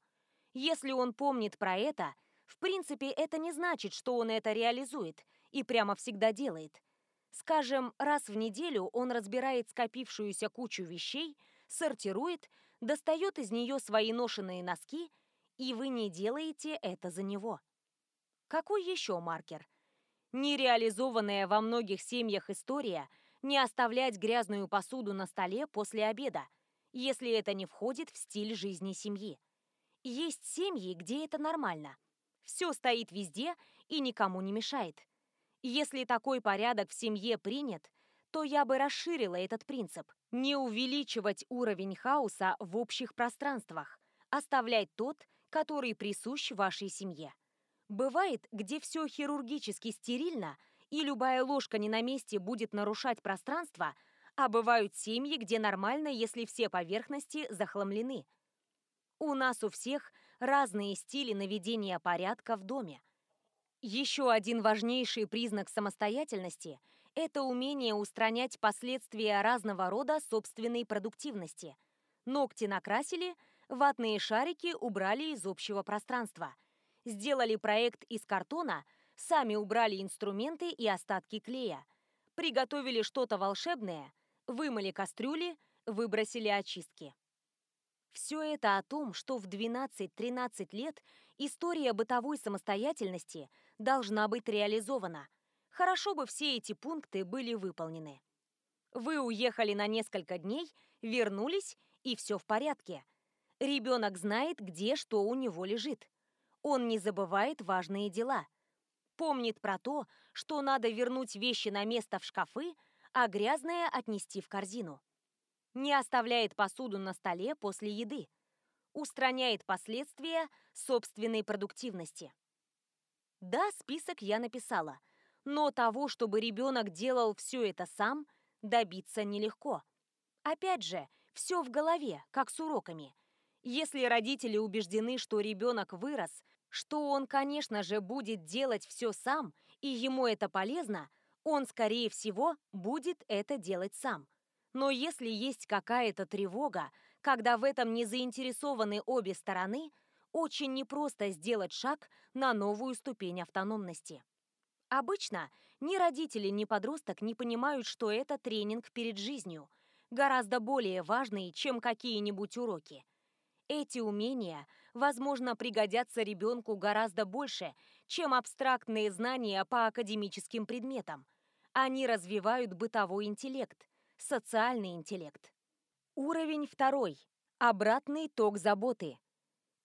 Если он помнит про это, в принципе, это не значит, что он это реализует и прямо всегда делает – Скажем, раз в неделю он разбирает скопившуюся кучу вещей, сортирует, достает из нее свои ношенные носки, и вы не делаете это за него. Какой еще маркер? Нереализованная во многих семьях история не оставлять грязную посуду на столе после обеда, если это не входит в стиль жизни семьи. Есть семьи, где это нормально. Все стоит везде и никому не мешает. Если такой порядок в семье принят, то я бы расширила этот принцип. Не увеличивать уровень хаоса в общих пространствах, оставлять тот, который присущ вашей семье. Бывает, где все хирургически стерильно, и любая ложка не на месте будет нарушать пространство, а бывают семьи, где нормально, если все поверхности захламлены. У нас у всех разные стили наведения порядка в доме. Еще один важнейший признак самостоятельности – это умение устранять последствия разного рода собственной продуктивности. Ногти накрасили, ватные шарики убрали из общего пространства. Сделали проект из картона, сами убрали инструменты и остатки клея. Приготовили что-то волшебное, вымыли кастрюли, выбросили очистки. Все это о том, что в 12-13 лет история бытовой самостоятельности должна быть реализована. Хорошо бы все эти пункты были выполнены. Вы уехали на несколько дней, вернулись, и все в порядке. Ребенок знает, где что у него лежит. Он не забывает важные дела. Помнит про то, что надо вернуть вещи на место в шкафы, а грязное отнести в корзину не оставляет посуду на столе после еды, устраняет последствия собственной продуктивности. Да, список я написала, но того, чтобы ребенок делал все это сам, добиться нелегко. Опять же, все в голове, как с уроками. Если родители убеждены, что ребенок вырос, что он, конечно же, будет делать все сам, и ему это полезно, он, скорее всего, будет это делать сам – но если есть какая-то тревога, когда в этом не заинтересованы обе стороны, очень непросто сделать шаг на новую ступень автономности. Обычно ни родители, ни подросток не понимают, что это тренинг перед жизнью, гораздо более важный, чем какие-нибудь уроки. Эти умения, возможно, пригодятся ребенку гораздо больше, чем абстрактные знания по академическим предметам. Они развивают бытовой интеллект, социальный интеллект. Уровень второй. Обратный ток заботы.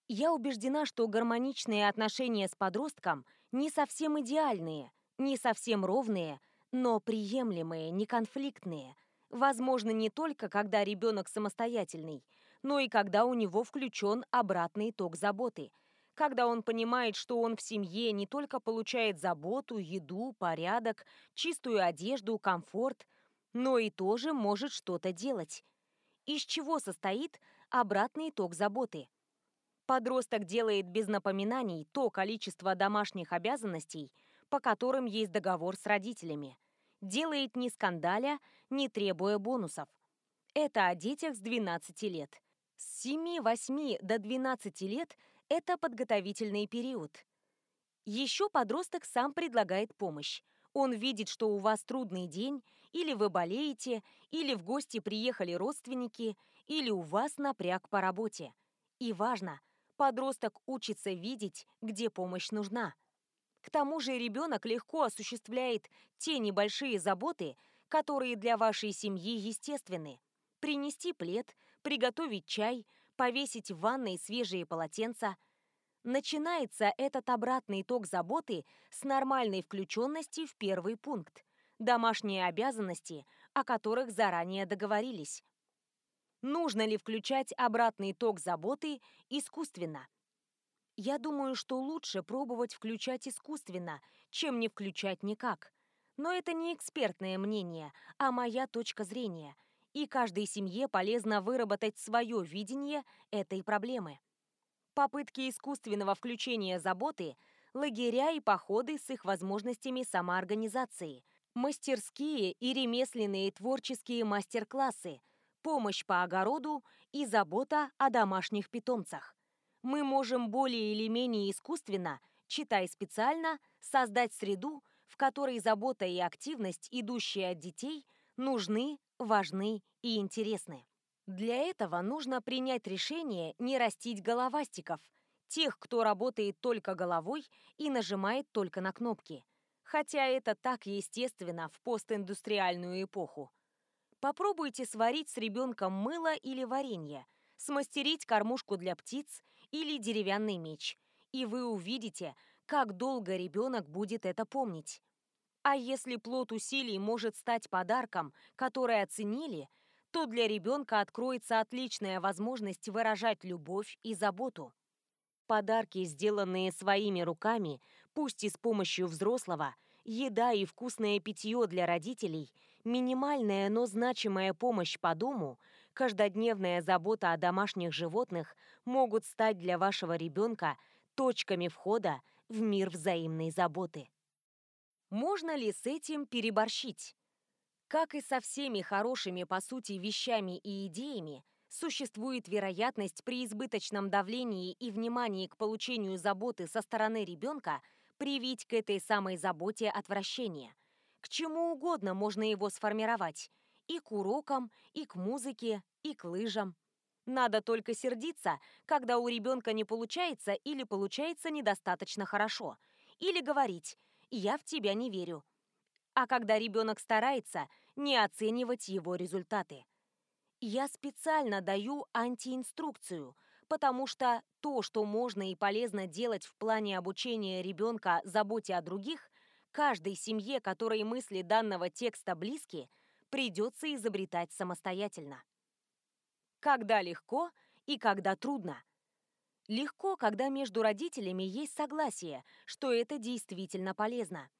Я убеждена, что гармоничные отношения с подростком не совсем идеальные, не совсем ровные, но приемлемые, неконфликтные. Возможно, не только когда ребенок самостоятельный, но и когда у него включен обратный ток заботы. Когда он понимает, что он в семье не только получает заботу, еду, порядок, чистую одежду, комфорт, но и тоже может что-то делать. Из чего состоит обратный итог заботы? Подросток делает без напоминаний то количество домашних обязанностей, по которым есть договор с родителями. Делает не скандаля, не требуя бонусов. Это о детях с 12 лет. С 7-8 до 12 лет – это подготовительный период. Еще подросток сам предлагает помощь. Он видит, что у вас трудный день, или вы болеете, или в гости приехали родственники, или у вас напряг по работе. И важно, Подросток учится видеть, где помощь нужна. К тому же ребенок легко осуществляет те небольшие заботы, которые для вашей семьи естественны. Принести плед, приготовить чай, повесить в ванной свежие полотенца. Начинается этот обратный ток заботы с нормальной включенности в первый пункт – домашние обязанности, о которых заранее договорились. Нужно ли включать обратный ток заботы искусственно? Я думаю, что лучше пробовать включать искусственно, чем не включать никак. Но это не экспертное мнение, а моя точка зрения. И каждой семье полезно выработать свое видение этой проблемы. Попытки искусственного включения заботы, лагеря и походы с их возможностями самоорганизации, мастерские и ремесленные творческие мастер-классы – помощь по огороду и забота о домашних питомцах. Мы можем более или менее искусственно, читай специально, создать среду, в которой забота и активность, идущие от детей, нужны, важны и интересны. Для этого нужно принять решение не растить головастиков, тех, кто работает только головой и нажимает только на кнопки. Хотя это так естественно в постиндустриальную эпоху. Попробуйте сварить с ребенком мыло или варенье, смастерить кормушку для птиц или деревянный меч, и вы увидите, как долго ребенок будет это помнить. А если плод усилий может стать подарком, который оценили, то для ребенка откроется отличная возможность выражать любовь и заботу. Подарки, сделанные своими руками, пусть и с помощью взрослого, еда и вкусное питье для родителей – Минимальная, но значимая помощь по дому, каждодневная забота о домашних животных могут стать для вашего ребенка точками входа в мир взаимной заботы. Можно ли с этим переборщить? Как и со всеми хорошими по сути вещами и идеями, существует вероятность при избыточном давлении и внимании к получению заботы со стороны ребенка привить к этой самой заботе отвращение – к чему угодно можно его сформировать. И к урокам, и к музыке, и к лыжам. Надо только сердиться, когда у ребенка не получается или получается недостаточно хорошо. Или говорить «я в тебя не верю». А когда ребенок старается, не оценивать его результаты. Я специально даю антиинструкцию, потому что то, что можно и полезно делать в плане обучения ребенка заботе о других, каждой семье, которой мысли данного текста близки, придется изобретать самостоятельно. Когда легко и когда трудно. Легко, когда между родителями есть согласие, что это действительно полезно.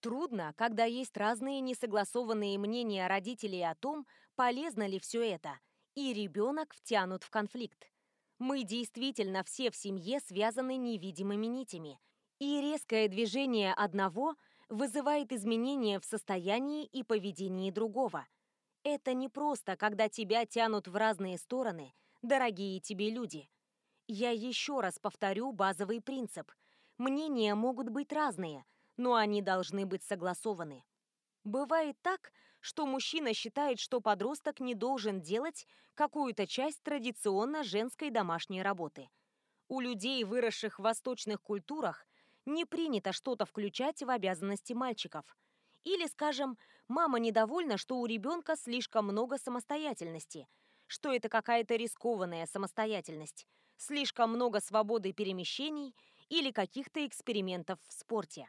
Трудно, когда есть разные несогласованные мнения родителей о том, полезно ли все это, и ребенок втянут в конфликт. Мы действительно все в семье связаны невидимыми нитями, и резкое движение одного – вызывает изменения в состоянии и поведении другого. Это не просто, когда тебя тянут в разные стороны, дорогие тебе люди. Я еще раз повторю базовый принцип. Мнения могут быть разные, но они должны быть согласованы. Бывает так, что мужчина считает, что подросток не должен делать какую-то часть традиционно женской домашней работы. У людей, выросших в восточных культурах, не принято что-то включать в обязанности мальчиков. Или, скажем, мама недовольна, что у ребенка слишком много самостоятельности, что это какая-то рискованная самостоятельность, слишком много свободы перемещений или каких-то экспериментов в спорте.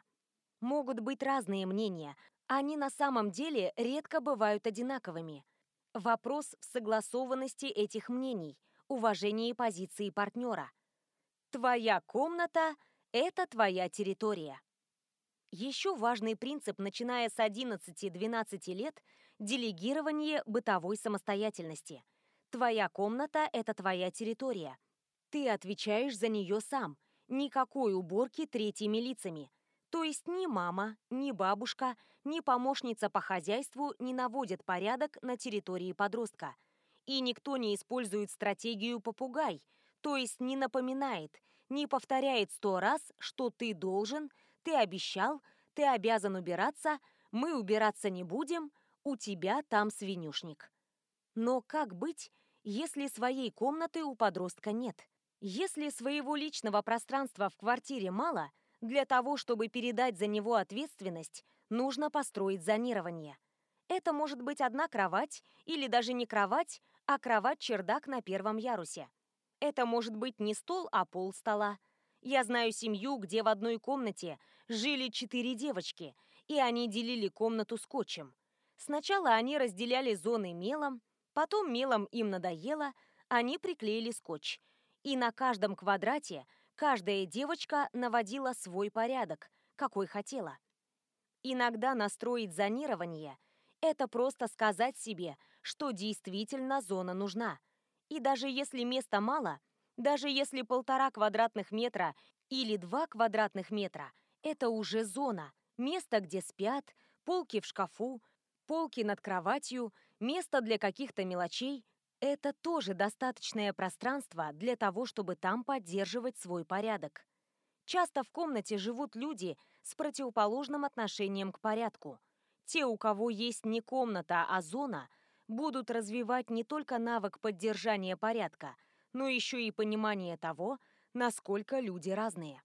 Могут быть разные мнения, они на самом деле редко бывают одинаковыми. Вопрос в согласованности этих мнений, уважении позиции партнера. Твоя комната это твоя территория. Еще важный принцип, начиная с 11-12 лет – делегирование бытовой самостоятельности. Твоя комната – это твоя территория. Ты отвечаешь за нее сам. Никакой уборки третьими лицами. То есть ни мама, ни бабушка, ни помощница по хозяйству не наводят порядок на территории подростка. И никто не использует стратегию «попугай», то есть не напоминает – не повторяет сто раз, что ты должен, ты обещал, ты обязан убираться, мы убираться не будем, у тебя там свинюшник. Но как быть, если своей комнаты у подростка нет? Если своего личного пространства в квартире мало, для того, чтобы передать за него ответственность, нужно построить зонирование. Это может быть одна кровать или даже не кровать, а кровать-чердак на первом ярусе. Это может быть не стол, а пол стола. Я знаю семью, где в одной комнате жили четыре девочки, и они делили комнату скотчем. Сначала они разделяли зоны мелом, потом мелом им надоело, они приклеили скотч. И на каждом квадрате каждая девочка наводила свой порядок, какой хотела. Иногда настроить зонирование – это просто сказать себе, что действительно зона нужна. И даже если места мало, даже если полтора квадратных метра или два квадратных метра – это уже зона, место, где спят, полки в шкафу, полки над кроватью, место для каких-то мелочей – это тоже достаточное пространство для того, чтобы там поддерживать свой порядок. Часто в комнате живут люди с противоположным отношением к порядку. Те, у кого есть не комната, а зона – будут развивать не только навык поддержания порядка, но еще и понимание того, насколько люди разные.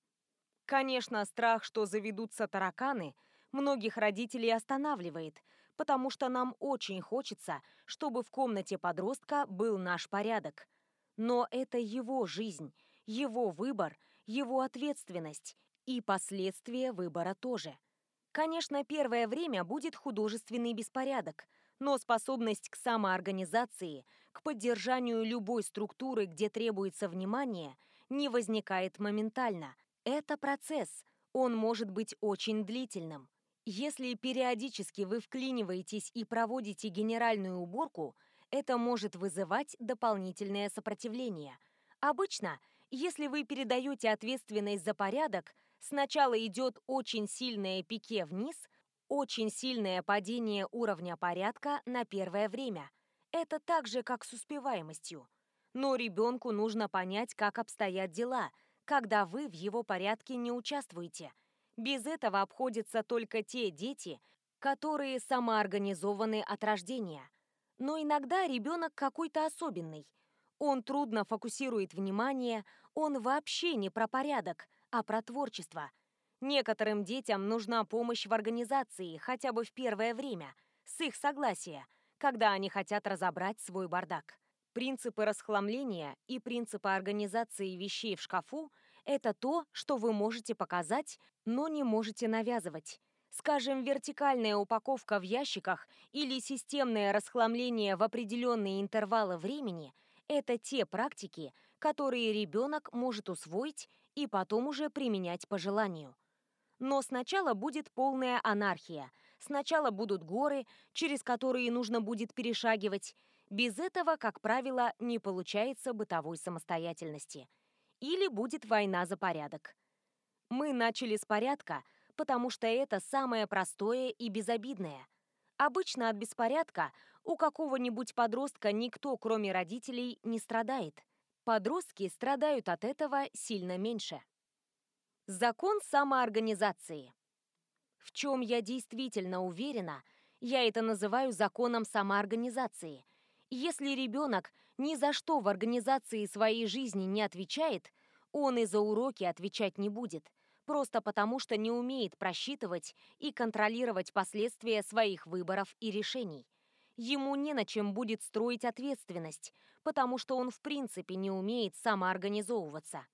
Конечно, страх, что заведутся тараканы, многих родителей останавливает, потому что нам очень хочется, чтобы в комнате подростка был наш порядок. Но это его жизнь, его выбор, его ответственность и последствия выбора тоже. Конечно, первое время будет художественный беспорядок – но способность к самоорганизации, к поддержанию любой структуры, где требуется внимание, не возникает моментально. Это процесс, он может быть очень длительным. Если периодически вы вклиниваетесь и проводите генеральную уборку, это может вызывать дополнительное сопротивление. Обычно, если вы передаете ответственность за порядок, сначала идет очень сильное пике вниз – очень сильное падение уровня порядка на первое время. Это так же, как с успеваемостью. Но ребенку нужно понять, как обстоят дела, когда вы в его порядке не участвуете. Без этого обходятся только те дети, которые самоорганизованы от рождения. Но иногда ребенок какой-то особенный. Он трудно фокусирует внимание, он вообще не про порядок, а про творчество – Некоторым детям нужна помощь в организации хотя бы в первое время, с их согласия, когда они хотят разобрать свой бардак. Принципы расхламления и принципы организации вещей в шкафу – это то, что вы можете показать, но не можете навязывать. Скажем, вертикальная упаковка в ящиках или системное расхламление в определенные интервалы времени – это те практики, которые ребенок может усвоить и потом уже применять по желанию. Но сначала будет полная анархия. Сначала будут горы, через которые нужно будет перешагивать. Без этого, как правило, не получается бытовой самостоятельности. Или будет война за порядок. Мы начали с порядка, потому что это самое простое и безобидное. Обычно от беспорядка у какого-нибудь подростка никто, кроме родителей, не страдает. Подростки страдают от этого сильно меньше. Закон самоорганизации. В чем я действительно уверена, я это называю законом самоорганизации. Если ребенок ни за что в организации своей жизни не отвечает, он и за уроки отвечать не будет, просто потому что не умеет просчитывать и контролировать последствия своих выборов и решений. Ему не на чем будет строить ответственность, потому что он в принципе не умеет самоорганизовываться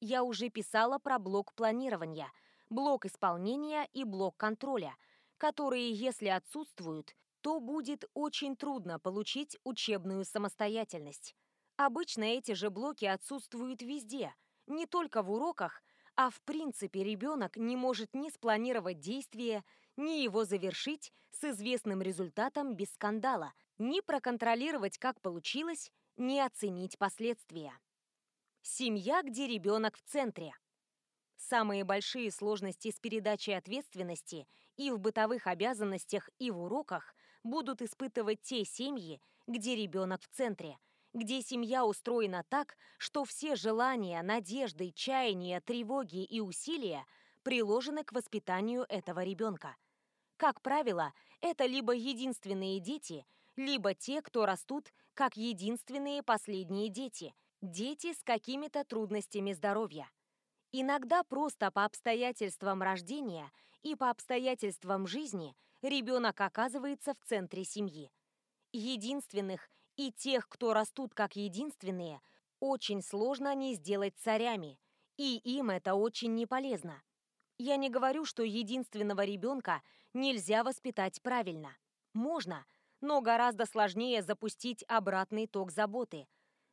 я уже писала про блок планирования, блок исполнения и блок контроля, которые, если отсутствуют, то будет очень трудно получить учебную самостоятельность. Обычно эти же блоки отсутствуют везде, не только в уроках, а в принципе ребенок не может ни спланировать действие, ни его завершить с известным результатом без скандала, ни проконтролировать, как получилось, ни оценить последствия. Семья, где ребенок в центре. Самые большие сложности с передачей ответственности и в бытовых обязанностях, и в уроках будут испытывать те семьи, где ребенок в центре, где семья устроена так, что все желания, надежды, чаяния, тревоги и усилия приложены к воспитанию этого ребенка. Как правило, это либо единственные дети, либо те, кто растут как единственные последние дети – Дети с какими-то трудностями здоровья. Иногда просто по обстоятельствам рождения и по обстоятельствам жизни ребенок оказывается в центре семьи. Единственных и тех, кто растут как единственные, очень сложно не сделать царями, и им это очень не полезно. Я не говорю, что единственного ребенка нельзя воспитать правильно. Можно, но гораздо сложнее запустить обратный ток заботы.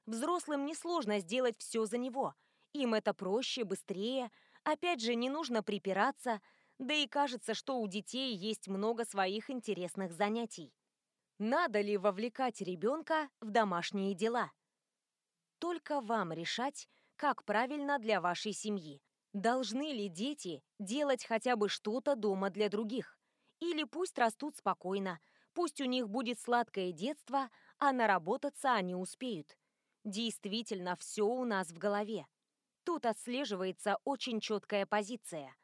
Взрослым несложно сделать все за него – им это проще, быстрее. Опять же, не нужно припираться, да и кажется, что у детей есть много своих интересных занятий. Надо ли вовлекать ребенка в домашние дела? Только вам решать, как правильно для вашей семьи. Должны ли дети делать хотя бы что-то дома для других? Или пусть растут спокойно, пусть у них будет сладкое детство, а наработаться они успеют. Действительно, все у нас в голове. Тут отслеживается очень четкая позиция.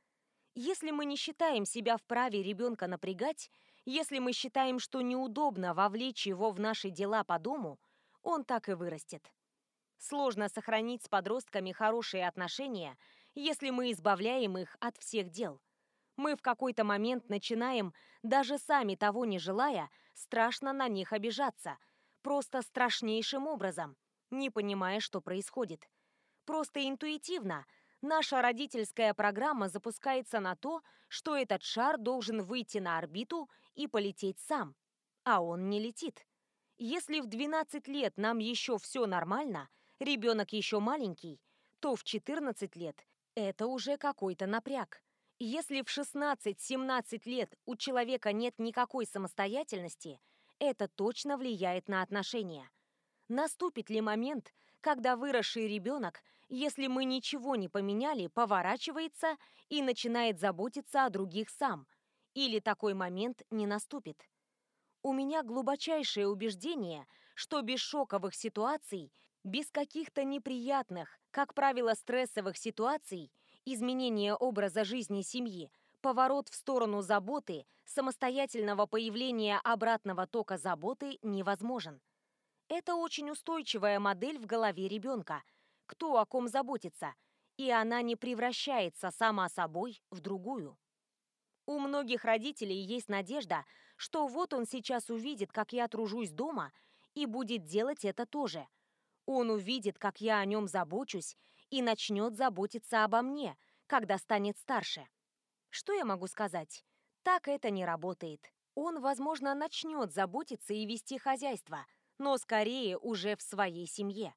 Если мы не считаем себя вправе ребенка напрягать, если мы считаем, что неудобно вовлечь его в наши дела по дому, он так и вырастет. Сложно сохранить с подростками хорошие отношения, если мы избавляем их от всех дел. Мы в какой-то момент начинаем, даже сами того не желая, страшно на них обижаться, просто страшнейшим образом, не понимая, что происходит – Просто интуитивно наша родительская программа запускается на то, что этот шар должен выйти на орбиту и полететь сам. А он не летит. Если в 12 лет нам еще все нормально, ребенок еще маленький, то в 14 лет это уже какой-то напряг. Если в 16-17 лет у человека нет никакой самостоятельности, это точно влияет на отношения. Наступит ли момент, когда выросший ребенок, если мы ничего не поменяли, поворачивается и начинает заботиться о других сам, или такой момент не наступит. У меня глубочайшее убеждение, что без шоковых ситуаций, без каких-то неприятных, как правило, стрессовых ситуаций, изменение образа жизни семьи, поворот в сторону заботы, самостоятельного появления обратного тока заботы невозможен. Это очень устойчивая модель в голове ребенка. Кто о ком заботится, и она не превращается сама собой в другую. У многих родителей есть надежда, что вот он сейчас увидит, как я тружусь дома, и будет делать это тоже. Он увидит, как я о нем забочусь, и начнет заботиться обо мне, когда станет старше. Что я могу сказать? Так это не работает. Он, возможно, начнет заботиться и вести хозяйство – но скорее уже в своей семье.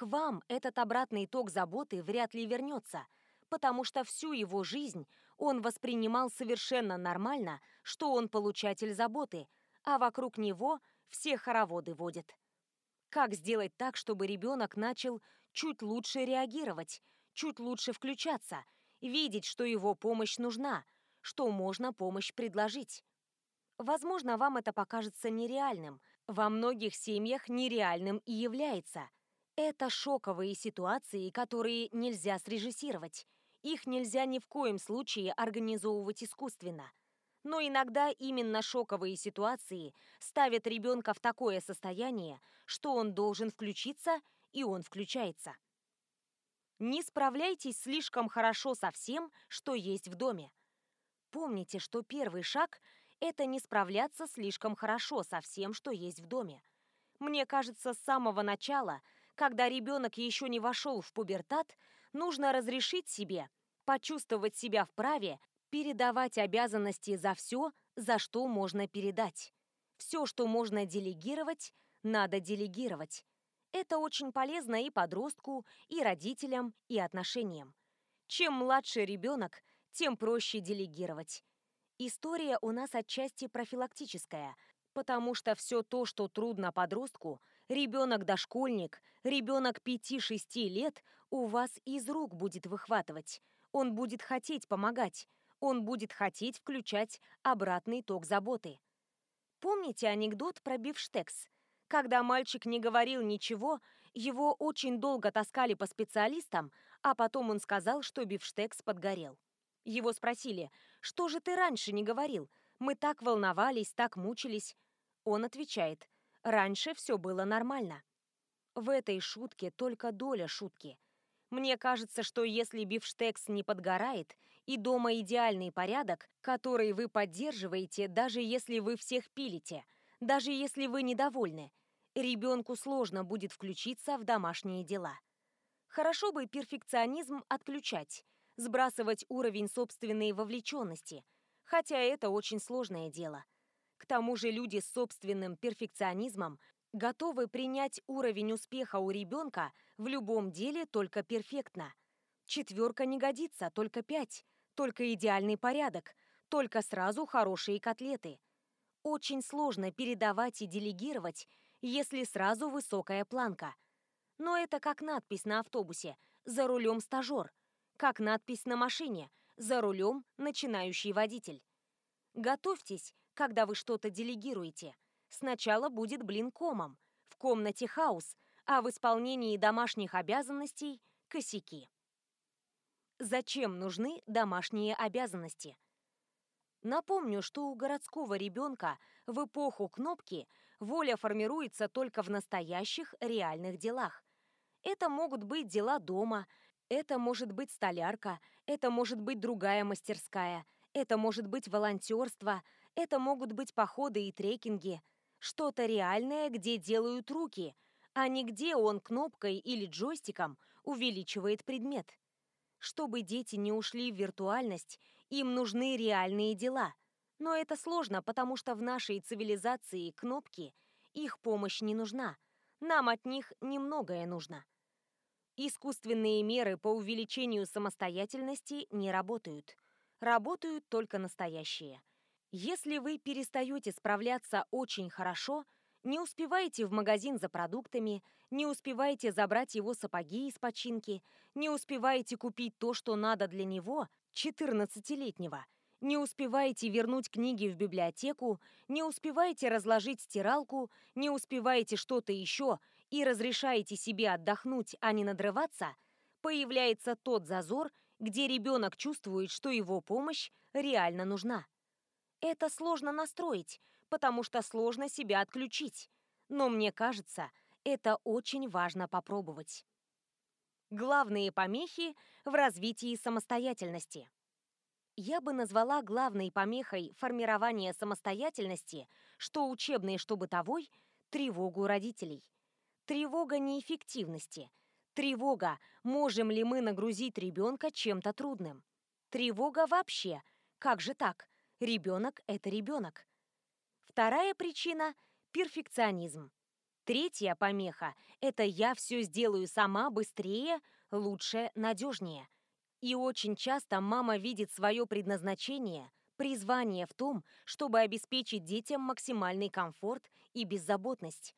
К вам этот обратный ток заботы вряд ли вернется, потому что всю его жизнь он воспринимал совершенно нормально, что он получатель заботы, а вокруг него все хороводы водят. Как сделать так, чтобы ребенок начал чуть лучше реагировать, чуть лучше включаться, видеть, что его помощь нужна, что можно помощь предложить? Возможно, вам это покажется нереальным, во многих семьях нереальным и является. Это шоковые ситуации, которые нельзя срежиссировать. Их нельзя ни в коем случае организовывать искусственно. Но иногда именно шоковые ситуации ставят ребенка в такое состояние, что он должен включиться, и он включается. Не справляйтесь слишком хорошо со всем, что есть в доме. Помните, что первый шаг – это не справляться слишком хорошо со всем, что есть в доме. Мне кажется, с самого начала, когда ребенок еще не вошел в пубертат, нужно разрешить себе почувствовать себя вправе передавать обязанности за все, за что можно передать. Все, что можно делегировать, надо делегировать. Это очень полезно и подростку, и родителям, и отношениям. Чем младше ребенок, тем проще делегировать. История у нас отчасти профилактическая, потому что все то, что трудно подростку, ребенок-дошкольник, ребенок 5-6 лет у вас из рук будет выхватывать. Он будет хотеть помогать, он будет хотеть включать обратный ток заботы. Помните анекдот про бифштекс? Когда мальчик не говорил ничего, его очень долго таскали по специалистам, а потом он сказал, что бифштекс подгорел. Его спросили, что же ты раньше не говорил? Мы так волновались, так мучились. Он отвечает, раньше все было нормально. В этой шутке только доля шутки. Мне кажется, что если бифштекс не подгорает, и дома идеальный порядок, который вы поддерживаете, даже если вы всех пилите, даже если вы недовольны, ребенку сложно будет включиться в домашние дела. Хорошо бы перфекционизм отключать, сбрасывать уровень собственной вовлеченности, хотя это очень сложное дело. К тому же люди с собственным перфекционизмом готовы принять уровень успеха у ребенка в любом деле только перфектно. Четверка не годится, только пять, только идеальный порядок, только сразу хорошие котлеты. Очень сложно передавать и делегировать, если сразу высокая планка. Но это как надпись на автобусе «За рулем стажер», как надпись на машине «За рулем начинающий водитель». Готовьтесь, когда вы что-то делегируете – Сначала будет блин комом, в комнате хаос, а в исполнении домашних обязанностей – косяки. Зачем нужны домашние обязанности? Напомню, что у городского ребенка в эпоху кнопки воля формируется только в настоящих реальных делах. Это могут быть дела дома, это может быть столярка, это может быть другая мастерская, это может быть волонтерство, это могут быть походы и трекинги – что-то реальное, где делают руки, а не где он кнопкой или джойстиком увеличивает предмет. Чтобы дети не ушли в виртуальность, им нужны реальные дела. Но это сложно, потому что в нашей цивилизации кнопки, их помощь не нужна. Нам от них немногое нужно. Искусственные меры по увеличению самостоятельности не работают. Работают только настоящие. Если вы перестаете справляться очень хорошо, не успеваете в магазин за продуктами, не успеваете забрать его сапоги из починки, не успеваете купить то, что надо для него, 14-летнего, не успеваете вернуть книги в библиотеку, не успеваете разложить стиралку, не успеваете что-то еще и разрешаете себе отдохнуть, а не надрываться, появляется тот зазор, где ребенок чувствует, что его помощь реально нужна. Это сложно настроить, потому что сложно себя отключить. Но мне кажется, это очень важно попробовать. Главные помехи в развитии самостоятельности. Я бы назвала главной помехой формирования самостоятельности, что учебной, что бытовой, тревогу родителей. Тревога неэффективности. Тревога, можем ли мы нагрузить ребенка чем-то трудным. Тревога вообще. Как же так? Ребенок – это ребенок. Вторая причина – перфекционизм. Третья помеха – это я все сделаю сама быстрее, лучше, надежнее. И очень часто мама видит свое предназначение, призвание в том, чтобы обеспечить детям максимальный комфорт и беззаботность.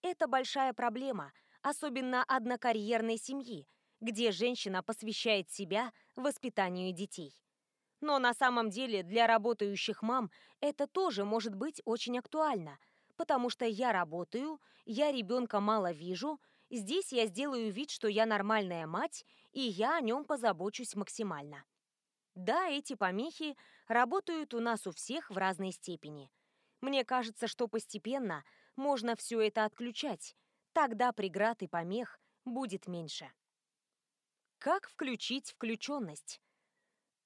Это большая проблема, особенно однокарьерной семьи, где женщина посвящает себя воспитанию детей. Но на самом деле для работающих мам это тоже может быть очень актуально, потому что я работаю, я ребенка мало вижу, здесь я сделаю вид, что я нормальная мать, и я о нем позабочусь максимально. Да, эти помехи работают у нас у всех в разной степени. Мне кажется, что постепенно можно все это отключать, тогда преград и помех будет меньше. Как включить включенность?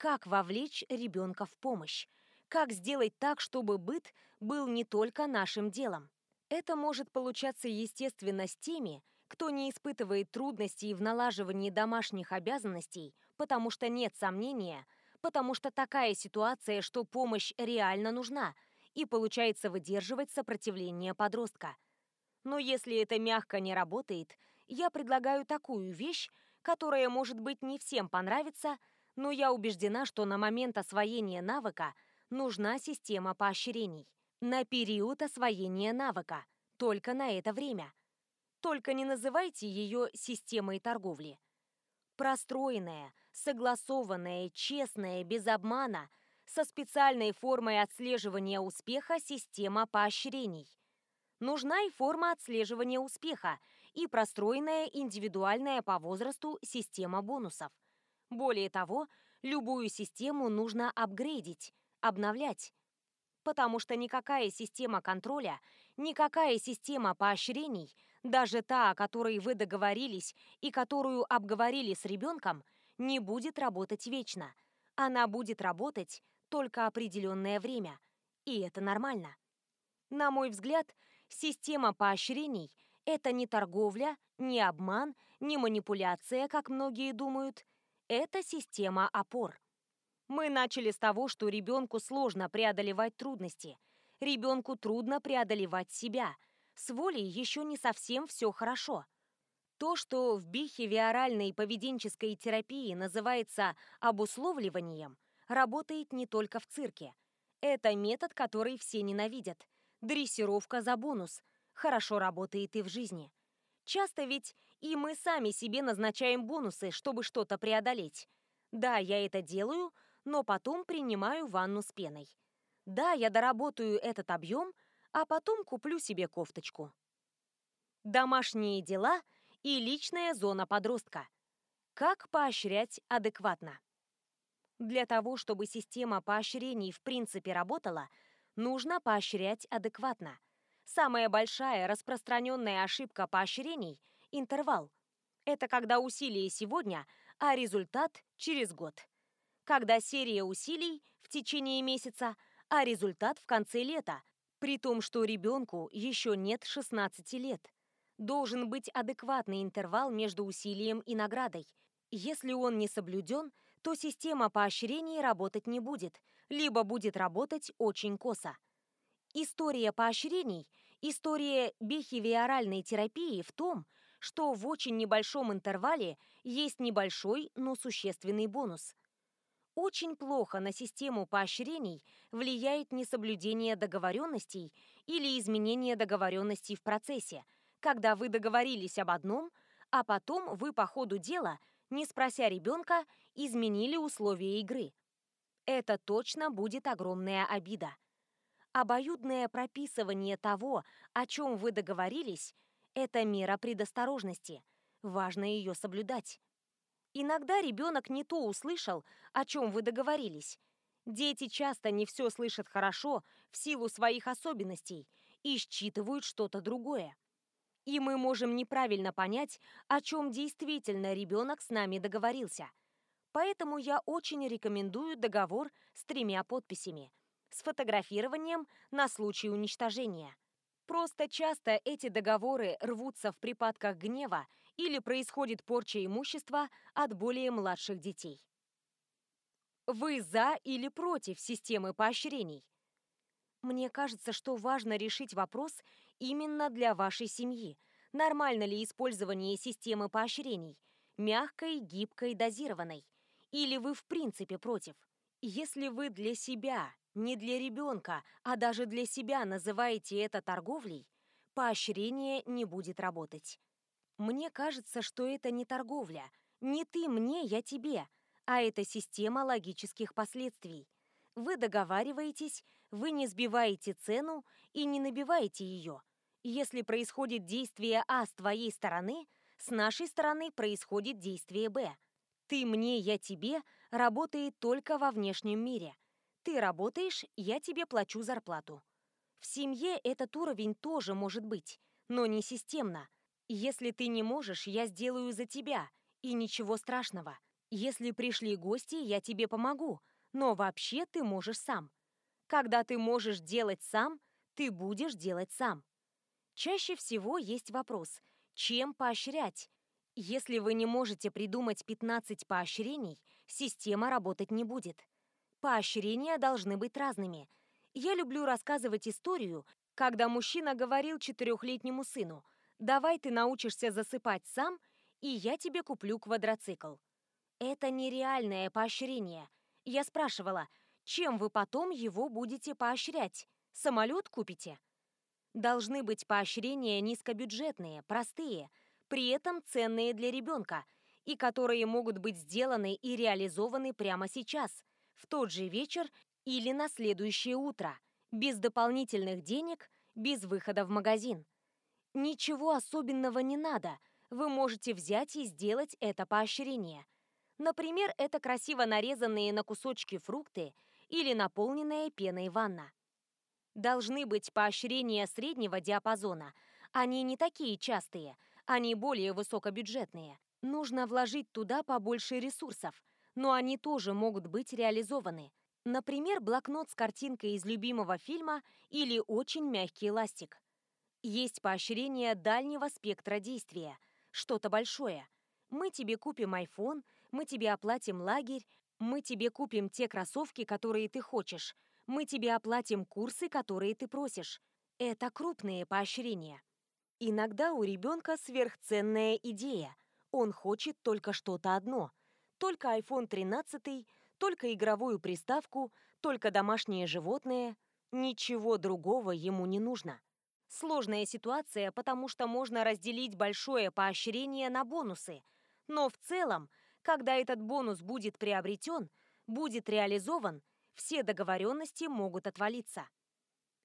Как вовлечь ребенка в помощь? Как сделать так, чтобы быт был не только нашим делом? Это может получаться естественно с теми, кто не испытывает трудностей в налаживании домашних обязанностей, потому что нет сомнения, потому что такая ситуация, что помощь реально нужна, и получается выдерживать сопротивление подростка. Но если это мягко не работает, я предлагаю такую вещь, которая, может быть, не всем понравится, но я убеждена, что на момент освоения навыка нужна система поощрений. На период освоения навыка. Только на это время. Только не называйте ее системой торговли. Простроенная, согласованная, честная, без обмана, со специальной формой отслеживания успеха система поощрений. Нужна и форма отслеживания успеха, и простроенная индивидуальная по возрасту система бонусов – более того, любую систему нужно апгрейдить, обновлять. Потому что никакая система контроля, никакая система поощрений даже та, о которой вы договорились и которую обговорили с ребенком, не будет работать вечно. Она будет работать только определенное время. И это нормально. На мой взгляд, система поощрений – это не торговля, не обман, не манипуляция, как многие думают. Это система опор. Мы начали с того, что ребенку сложно преодолевать трудности. Ребенку трудно преодолевать себя – с волей еще не совсем все хорошо. То, что в бихевиоральной поведенческой терапии называется обусловливанием, работает не только в цирке. Это метод, который все ненавидят. Дрессировка за бонус. Хорошо работает и в жизни. Часто ведь и мы сами себе назначаем бонусы, чтобы что-то преодолеть. Да, я это делаю, но потом принимаю ванну с пеной. Да, я доработаю этот объем, а потом куплю себе кофточку. Домашние дела и личная зона подростка. Как поощрять адекватно? Для того, чтобы система поощрений в принципе работала, нужно поощрять адекватно. Самая большая распространенная ошибка поощрений – интервал. Это когда усилия сегодня, а результат через год. Когда серия усилий в течение месяца, а результат в конце лета, при том, что ребенку еще нет 16 лет. Должен быть адекватный интервал между усилием и наградой. Если он не соблюден, то система поощрений работать не будет, либо будет работать очень косо. История поощрений, история бихевиоральной терапии в том, что в очень небольшом интервале есть небольшой, но существенный бонус. Очень плохо на систему поощрений влияет несоблюдение договоренностей или изменение договоренностей в процессе, когда вы договорились об одном, а потом вы по ходу дела, не спрося ребенка, изменили условия игры. Это точно будет огромная обида. Обоюдное прописывание того, о чем вы договорились, это мера предосторожности. Важно ее соблюдать. Иногда ребенок не то услышал, о чем вы договорились. Дети часто не все слышат хорошо в силу своих особенностей и считывают что-то другое. И мы можем неправильно понять, о чем действительно ребенок с нами договорился. Поэтому я очень рекомендую договор с тремя подписями, с фотографированием на случай уничтожения. Просто часто эти договоры рвутся в припадках гнева или происходит порча имущества от более младших детей. Вы за или против системы поощрений? Мне кажется, что важно решить вопрос именно для вашей семьи. Нормально ли использование системы поощрений? Мягкой, гибкой, дозированной? Или вы в принципе против? Если вы для себя, не для ребенка, а даже для себя называете это торговлей, поощрение не будет работать. Мне кажется, что это не торговля. Не ты мне, я тебе. А это система логических последствий. Вы договариваетесь, вы не сбиваете цену и не набиваете ее. Если происходит действие А с твоей стороны, с нашей стороны происходит действие Б. Ты мне, я тебе работает только во внешнем мире. Ты работаешь, я тебе плачу зарплату. В семье этот уровень тоже может быть, но не системно – если ты не можешь, я сделаю за тебя, и ничего страшного. Если пришли гости, я тебе помогу, но вообще ты можешь сам. Когда ты можешь делать сам, ты будешь делать сам. Чаще всего есть вопрос, чем поощрять? Если вы не можете придумать 15 поощрений, система работать не будет. Поощрения должны быть разными. Я люблю рассказывать историю, когда мужчина говорил четырехлетнему сыну – Давай ты научишься засыпать сам, и я тебе куплю квадроцикл. Это нереальное поощрение. Я спрашивала, чем вы потом его будете поощрять? Самолет купите? Должны быть поощрения низкобюджетные, простые, при этом ценные для ребенка, и которые могут быть сделаны и реализованы прямо сейчас, в тот же вечер или на следующее утро, без дополнительных денег, без выхода в магазин. Ничего особенного не надо. Вы можете взять и сделать это поощрение. Например, это красиво нарезанные на кусочки фрукты или наполненная пеной ванна. Должны быть поощрения среднего диапазона, Они не такие частые, они более высокобюджетные. Нужно вложить туда побольше ресурсов, но они тоже могут быть реализованы. Например, блокнот с картинкой из любимого фильма или очень мягкий ластик. Есть поощрение дальнего спектра действия, что-то большое. Мы тебе купим iPhone, мы тебе оплатим лагерь, мы тебе купим те кроссовки, которые ты хочешь, мы тебе оплатим курсы, которые ты просишь. Это крупные поощрения. Иногда у ребенка сверхценная идея. Он хочет только что-то одно. Только iPhone 13, только игровую приставку, только домашнее животное. Ничего другого ему не нужно. Сложная ситуация, потому что можно разделить большое поощрение на бонусы. Но в целом когда этот бонус будет приобретен, будет реализован, все договоренности могут отвалиться.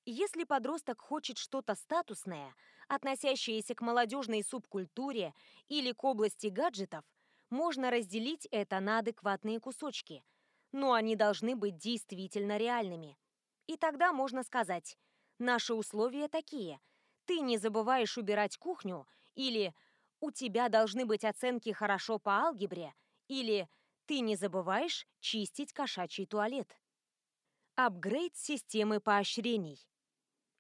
Если подросток хочет что-то статусное, относящееся к молодежной субкультуре или к области гаджетов, можно разделить это на адекватные кусочки, но они должны быть действительно реальными. И тогда можно сказать, наши условия такие, ты не забываешь убирать кухню или у тебя должны быть оценки хорошо по алгебре – или «Ты не забываешь чистить кошачий туалет». Апгрейд системы поощрений.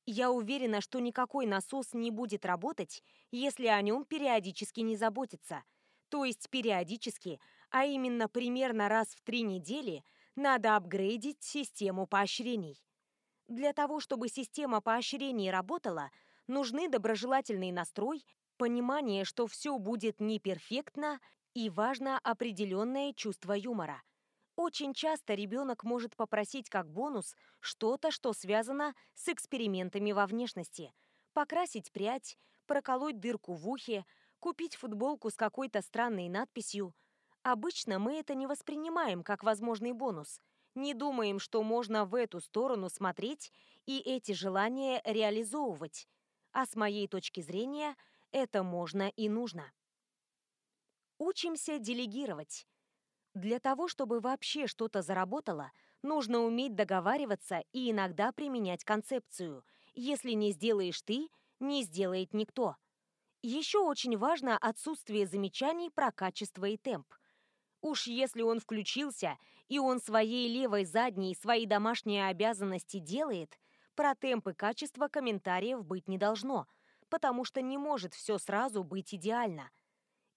Я уверена, что никакой насос не будет работать, если о нем периодически не заботиться. То есть периодически, а именно примерно раз в три недели, надо апгрейдить систему поощрений. Для того, чтобы система поощрений работала, нужны доброжелательный настрой, понимание, что все будет не перфектно и важно определенное чувство юмора. Очень часто ребенок может попросить как бонус что-то, что связано с экспериментами во внешности. Покрасить прядь, проколоть дырку в ухе, купить футболку с какой-то странной надписью. Обычно мы это не воспринимаем как возможный бонус. Не думаем, что можно в эту сторону смотреть и эти желания реализовывать. А с моей точки зрения, это можно и нужно. Учимся делегировать. Для того, чтобы вообще что-то заработало, нужно уметь договариваться и иногда применять концепцию. Если не сделаешь ты, не сделает никто. Еще очень важно отсутствие замечаний про качество и темп. Уж если он включился, и он своей левой задней свои домашние обязанности делает, про темп и качество комментариев быть не должно, потому что не может все сразу быть идеально –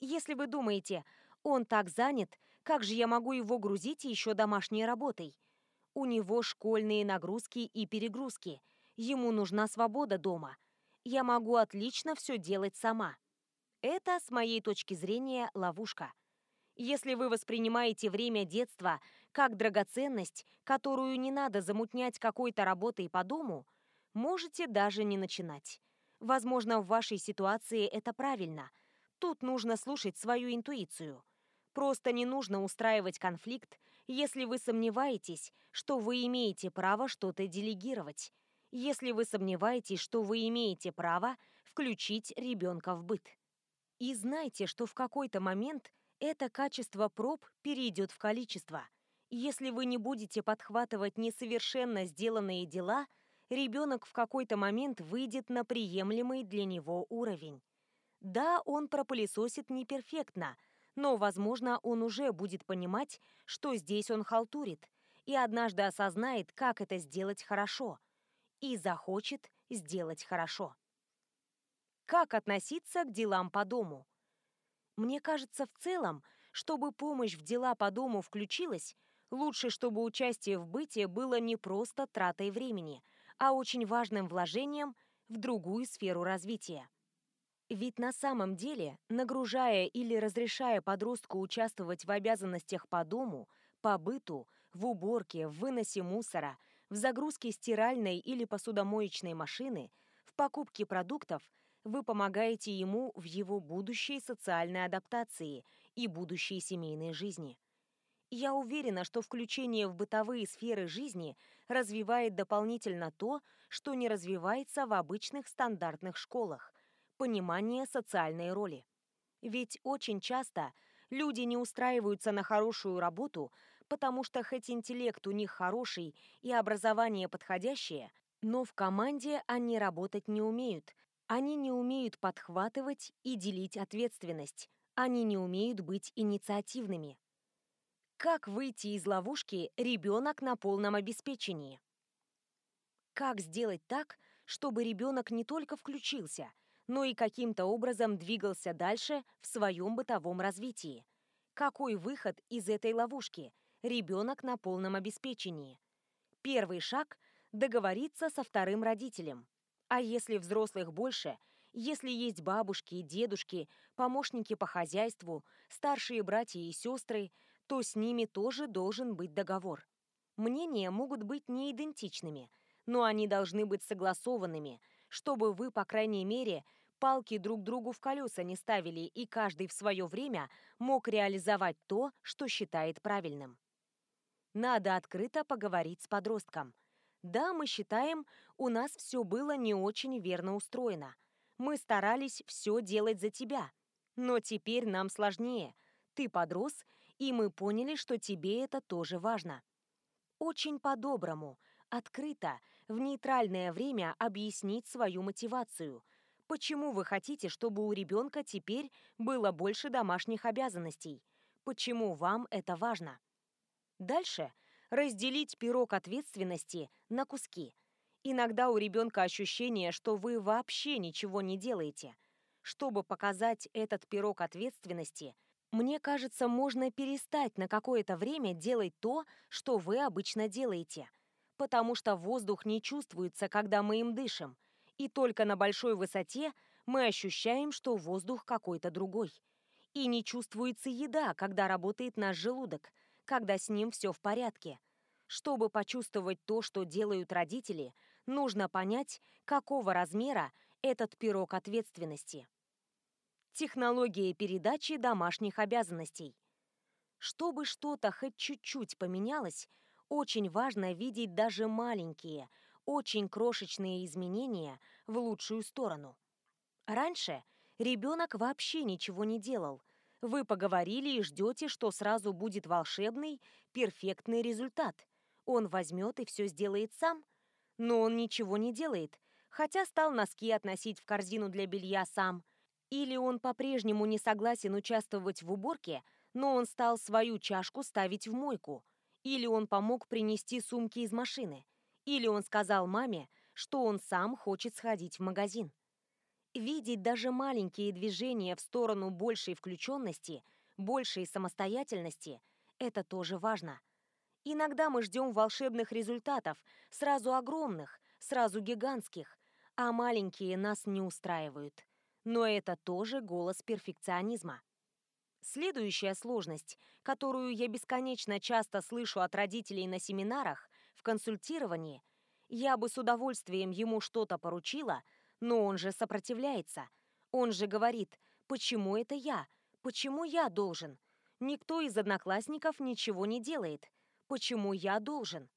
если вы думаете, он так занят, как же я могу его грузить еще домашней работой? У него школьные нагрузки и перегрузки. Ему нужна свобода дома. Я могу отлично все делать сама. Это, с моей точки зрения, ловушка. Если вы воспринимаете время детства как драгоценность, которую не надо замутнять какой-то работой по дому, можете даже не начинать. Возможно, в вашей ситуации это правильно – Тут нужно слушать свою интуицию. Просто не нужно устраивать конфликт, если вы сомневаетесь, что вы имеете право что-то делегировать, если вы сомневаетесь, что вы имеете право включить ребенка в быт. И знайте, что в какой-то момент это качество проб перейдет в количество. Если вы не будете подхватывать несовершенно сделанные дела, ребенок в какой-то момент выйдет на приемлемый для него уровень. Да, он пропылесосит не перфектно, но, возможно, он уже будет понимать, что здесь он халтурит, и однажды осознает, как это сделать хорошо, и захочет сделать хорошо. Как относиться к делам по дому? Мне кажется, в целом, чтобы помощь в дела по дому включилась, лучше, чтобы участие в быте было не просто тратой времени, а очень важным вложением в другую сферу развития. Ведь на самом деле, нагружая или разрешая подростку участвовать в обязанностях по дому, по быту, в уборке, в выносе мусора, в загрузке стиральной или посудомоечной машины, в покупке продуктов, вы помогаете ему в его будущей социальной адаптации и будущей семейной жизни. Я уверена, что включение в бытовые сферы жизни развивает дополнительно то, что не развивается в обычных стандартных школах, понимание социальной роли. Ведь очень часто люди не устраиваются на хорошую работу, потому что хоть интеллект у них хороший и образование подходящее, но в команде они работать не умеют, Они не умеют подхватывать и делить ответственность. Они не умеют быть инициативными. Как выйти из ловушки «ребенок на полном обеспечении»? Как сделать так, чтобы ребенок не только включился, но и каким-то образом двигался дальше в своем бытовом развитии? Какой выход из этой ловушки? Ребенок на полном обеспечении. Первый шаг – договориться со вторым родителем. А если взрослых больше, если есть бабушки, дедушки, помощники по хозяйству, старшие братья и сестры, то с ними тоже должен быть договор. Мнения могут быть не идентичными, но они должны быть согласованными, чтобы вы, по крайней мере, палки друг другу в колеса не ставили и каждый в свое время мог реализовать то, что считает правильным. Надо открыто поговорить с подростком. Да, мы считаем, у нас все было не очень верно устроено. Мы старались все делать за тебя. Но теперь нам сложнее. Ты подрос, и мы поняли, что тебе это тоже важно. Очень по-доброму, открыто, в нейтральное время объяснить свою мотивацию. Почему вы хотите, чтобы у ребенка теперь было больше домашних обязанностей? Почему вам это важно? Дальше разделить пирог ответственности на куски. Иногда у ребенка ощущение, что вы вообще ничего не делаете. Чтобы показать этот пирог ответственности – мне кажется, можно перестать на какое-то время делать то, что вы обычно делаете. Потому что воздух не чувствуется, когда мы им дышим. И только на большой высоте мы ощущаем, что воздух какой-то другой. И не чувствуется еда, когда работает наш желудок, когда с ним все в порядке. Чтобы почувствовать то, что делают родители, нужно понять, какого размера этот пирог ответственности технология передачи домашних обязанностей. Чтобы что-то хоть чуть-чуть поменялось, очень важно видеть даже маленькие, очень крошечные изменения в лучшую сторону. Раньше ребенок вообще ничего не делал. Вы поговорили и ждете, что сразу будет волшебный, перфектный результат. Он возьмет и все сделает сам. Но он ничего не делает, хотя стал носки относить в корзину для белья сам – или он по-прежнему не согласен участвовать в уборке, но он стал свою чашку ставить в мойку. Или он помог принести сумки из машины. Или он сказал маме, что он сам хочет сходить в магазин. Видеть даже маленькие движения в сторону большей включенности, большей самостоятельности – это тоже важно. Иногда мы ждем волшебных результатов, сразу огромных, сразу гигантских, а маленькие нас не устраивают. Но это тоже голос перфекционизма. Следующая сложность, которую я бесконечно часто слышу от родителей на семинарах, в консультировании, я бы с удовольствием ему что-то поручила, но он же сопротивляется. Он же говорит, почему это я? Почему я должен? Никто из одноклассников ничего не делает. Почему я должен?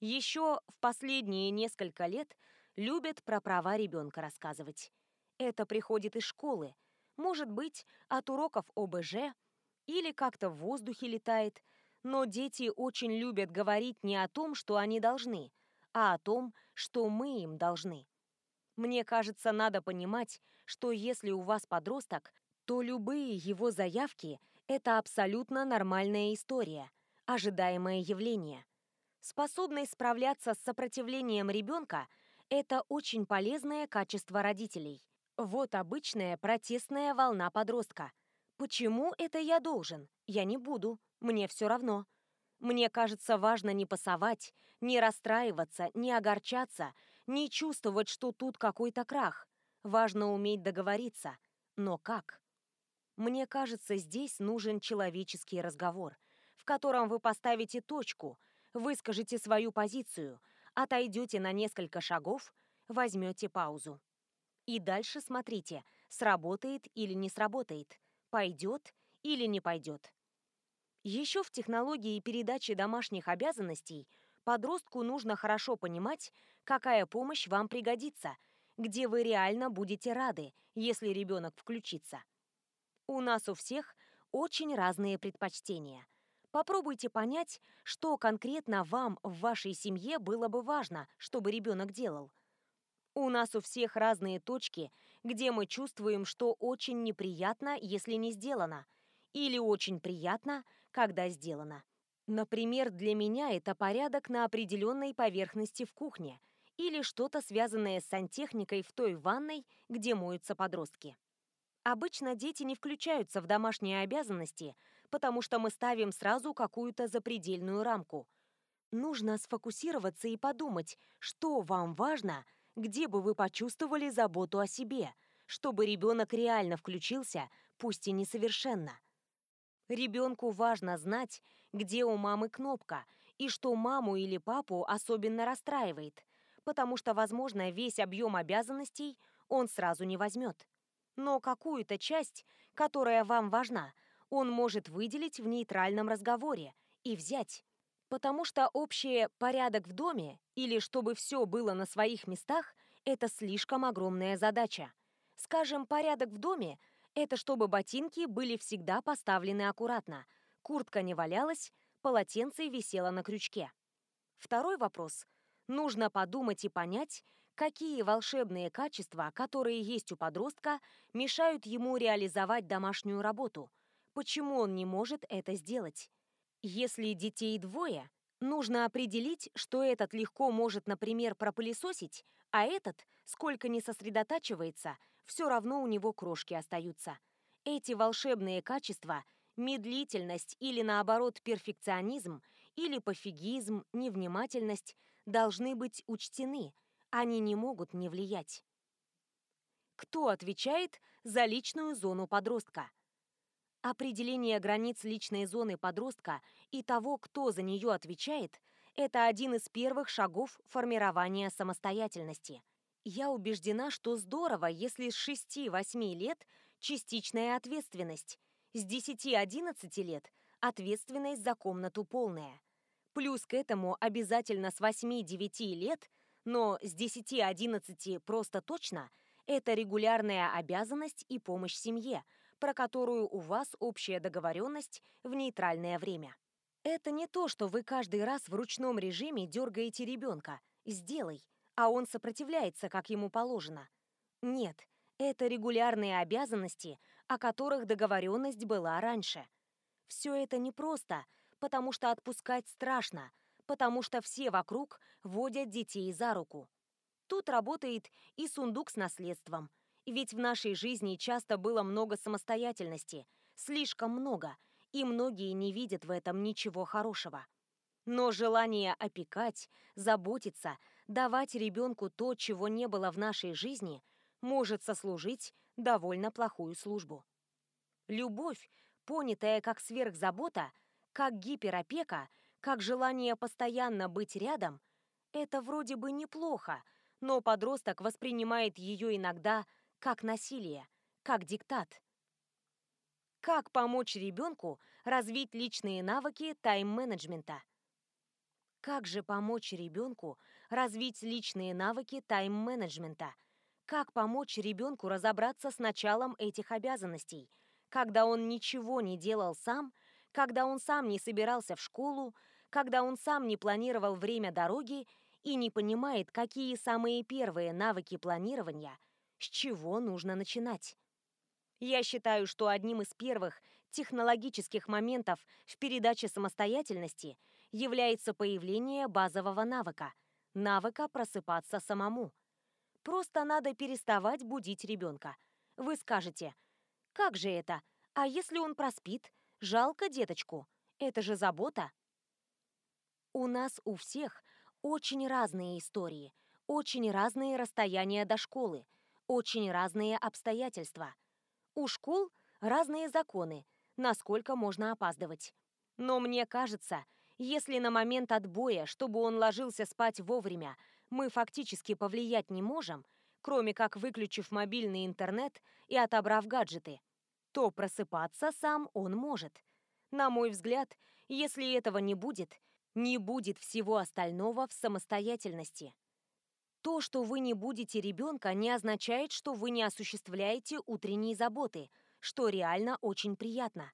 Еще в последние несколько лет любят про права ребенка рассказывать. Это приходит из школы, может быть, от уроков ОБЖ или как-то в воздухе летает, но дети очень любят говорить не о том, что они должны, а о том, что мы им должны. Мне кажется, надо понимать, что если у вас подросток, то любые его заявки – это абсолютно нормальная история, ожидаемое явление. Способность справляться с сопротивлением ребенка – это очень полезное качество родителей. Вот обычная протестная волна подростка. Почему это я должен? Я не буду. Мне все равно. Мне кажется, важно не пасовать, не расстраиваться, не огорчаться, не чувствовать, что тут какой-то крах. Важно уметь договориться. Но как? Мне кажется, здесь нужен человеческий разговор, в котором вы поставите точку, выскажете свою позицию, отойдете на несколько шагов, возьмете паузу. И дальше смотрите, сработает или не сработает, пойдет или не пойдет. Еще в технологии передачи домашних обязанностей подростку нужно хорошо понимать, какая помощь вам пригодится, где вы реально будете рады, если ребенок включится. У нас у всех очень разные предпочтения. Попробуйте понять, что конкретно вам в вашей семье было бы важно, чтобы ребенок делал – У нас у всех разные точки, где мы чувствуем, что очень неприятно, если не сделано, или очень приятно, когда сделано. Например, для меня это порядок на определенной поверхности в кухне или что-то связанное с сантехникой в той ванной, где моются подростки. Обычно дети не включаются в домашние обязанности, потому что мы ставим сразу какую-то запредельную рамку. Нужно сфокусироваться и подумать, что вам важно, где бы вы почувствовали заботу о себе, чтобы ребенок реально включился, пусть и несовершенно. Ребенку важно знать, где у мамы кнопка, и что маму или папу особенно расстраивает, потому что, возможно, весь объем обязанностей он сразу не возьмет. Но какую-то часть, которая вам важна, он может выделить в нейтральном разговоре и взять. Потому что общий порядок в доме, или чтобы все было на своих местах, это слишком огромная задача. Скажем, порядок в доме – это чтобы ботинки были всегда поставлены аккуратно, куртка не валялась, полотенце висело на крючке. Второй вопрос. Нужно подумать и понять, какие волшебные качества, которые есть у подростка, мешают ему реализовать домашнюю работу, почему он не может это сделать. Если детей двое, нужно определить, что этот легко может, например, пропылесосить, а этот, сколько не сосредотачивается, все равно у него крошки остаются. Эти волшебные качества – медлительность или, наоборот, перфекционизм, или пофигизм, невнимательность – должны быть учтены, они не могут не влиять. Кто отвечает за личную зону подростка? Определение границ личной зоны подростка и того, кто за нее отвечает, это один из первых шагов формирования самостоятельности. Я убеждена, что здорово, если с 6-8 лет частичная ответственность, с 10-11 лет ответственность за комнату полная. Плюс к этому обязательно с 8-9 лет – но с 10-11 просто точно – это регулярная обязанность и помощь семье, про которую у вас общая договоренность в нейтральное время. Это не то, что вы каждый раз в ручном режиме дергаете ребенка «сделай», а он сопротивляется, как ему положено. Нет, это регулярные обязанности, о которых договоренность была раньше. Все это непросто, потому что отпускать страшно – потому что все вокруг водят детей за руку. Тут работает и сундук с наследством. Ведь в нашей жизни часто было много самостоятельности, слишком много, и многие не видят в этом ничего хорошего. Но желание опекать, заботиться, давать ребенку то, чего не было в нашей жизни, может сослужить довольно плохую службу. Любовь, понятая как сверхзабота, как гиперопека – как желание постоянно быть рядом, это вроде бы неплохо, но подросток воспринимает ее иногда как насилие, как диктат. Как помочь ребенку развить личные навыки тайм-менеджмента? Как же помочь ребенку развить личные навыки тайм-менеджмента? Как помочь ребенку разобраться с началом этих обязанностей, когда он ничего не делал сам, когда он сам не собирался в школу, когда он сам не планировал время дороги и не понимает, какие самые первые навыки планирования, с чего нужно начинать. Я считаю, что одним из первых технологических моментов в передаче самостоятельности является появление базового навыка – навыка просыпаться самому. Просто надо переставать будить ребенка. Вы скажете, как же это? А если он проспит? Жалко деточку. Это же забота. У нас у всех очень разные истории, очень разные расстояния до школы, очень разные обстоятельства. У школ разные законы, насколько можно опаздывать. Но мне кажется, если на момент отбоя, чтобы он ложился спать вовремя, мы фактически повлиять не можем, кроме как выключив мобильный интернет и отобрав гаджеты, то просыпаться сам он может. На мой взгляд, если этого не будет – не будет всего остального в самостоятельности. То, что вы не будете ребенка, не означает, что вы не осуществляете утренние заботы, что реально очень приятно.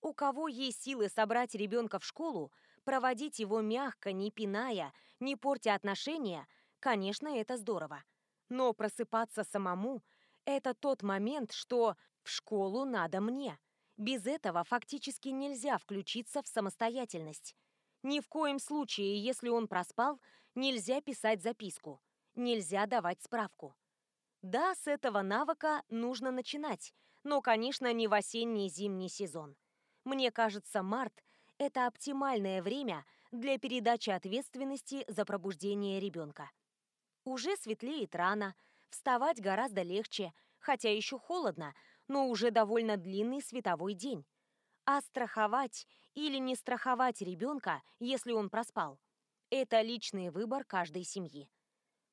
У кого есть силы собрать ребенка в школу, проводить его мягко, не пиная, не портя отношения, конечно, это здорово. Но просыпаться самому – это тот момент, что в школу надо мне. Без этого фактически нельзя включиться в самостоятельность. Ни в коем случае, если он проспал, нельзя писать записку, нельзя давать справку. Да, с этого навыка нужно начинать, но, конечно, не в осенний-зимний сезон. Мне кажется, март – это оптимальное время для передачи ответственности за пробуждение ребенка. Уже светлеет рано, вставать гораздо легче, хотя еще холодно, но уже довольно длинный световой день. А страховать или не страховать ребенка, если он проспал, это личный выбор каждой семьи.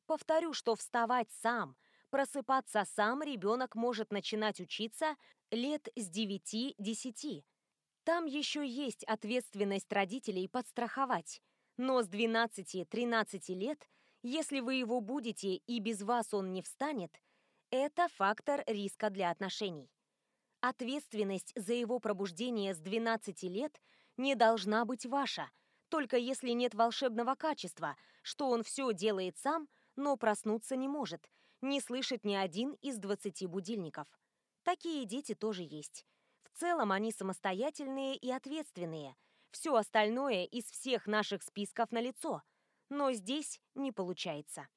Повторю, что вставать сам, просыпаться сам ребенок может начинать учиться лет с 9-10. Там еще есть ответственность родителей подстраховать. Но с 12-13 лет, если вы его будете и без вас он не встанет, это фактор риска для отношений. Ответственность за его пробуждение с 12 лет не должна быть ваша, только если нет волшебного качества, что он все делает сам, но проснуться не может, не слышит ни один из 20 будильников. Такие дети тоже есть. В целом они самостоятельные и ответственные. Все остальное из всех наших списков на лицо. Но здесь не получается.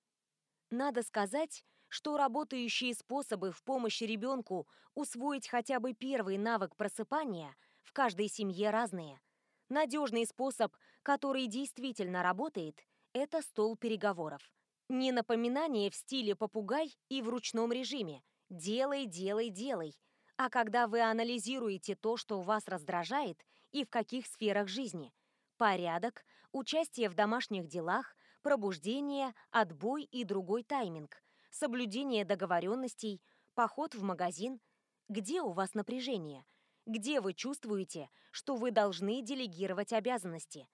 Надо сказать, что работающие способы в помощи ребенку усвоить хотя бы первый навык просыпания в каждой семье разные. Надежный способ, который действительно работает, это стол переговоров. Не напоминание в стиле попугай и в ручном режиме. Делай, делай, делай. А когда вы анализируете то, что вас раздражает и в каких сферах жизни. Порядок, участие в домашних делах, пробуждение, отбой и другой тайминг – соблюдение договоренностей, поход в магазин. Где у вас напряжение? Где вы чувствуете, что вы должны делегировать обязанности?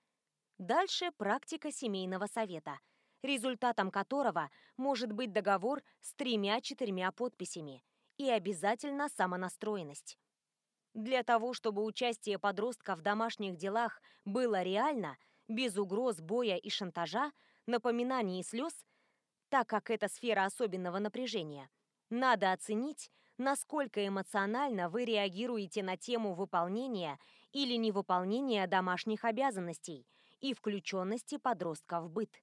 Дальше практика семейного совета, результатом которого может быть договор с тремя-четырьмя подписями и обязательно самонастроенность. Для того, чтобы участие подростка в домашних делах было реально, без угроз боя и шантажа, напоминаний и слез – так как это сфера особенного напряжения, надо оценить, насколько эмоционально вы реагируете на тему выполнения или невыполнения домашних обязанностей и включенности подростка в быт.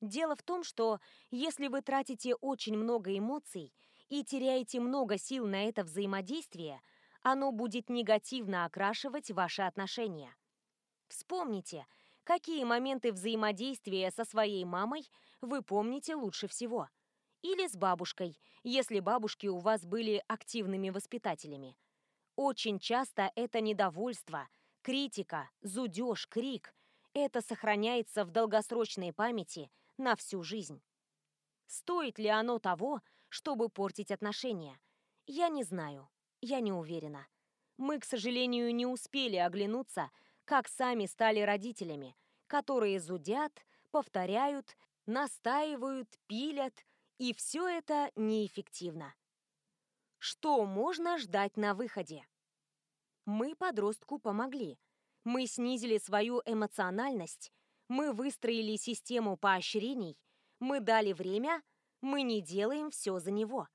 Дело в том, что если вы тратите очень много эмоций и теряете много сил на это взаимодействие, оно будет негативно окрашивать ваши отношения. Вспомните, какие моменты взаимодействия со своей мамой вы помните лучше всего. Или с бабушкой, если бабушки у вас были активными воспитателями. Очень часто это недовольство, критика, зудеж, крик. Это сохраняется в долгосрочной памяти на всю жизнь. Стоит ли оно того, чтобы портить отношения? Я не знаю, я не уверена. Мы, к сожалению, не успели оглянуться как сами стали родителями, которые зудят, повторяют, настаивают, пилят, и все это неэффективно. Что можно ждать на выходе? Мы подростку помогли. Мы снизили свою эмоциональность, мы выстроили систему поощрений, мы дали время, мы не делаем все за него.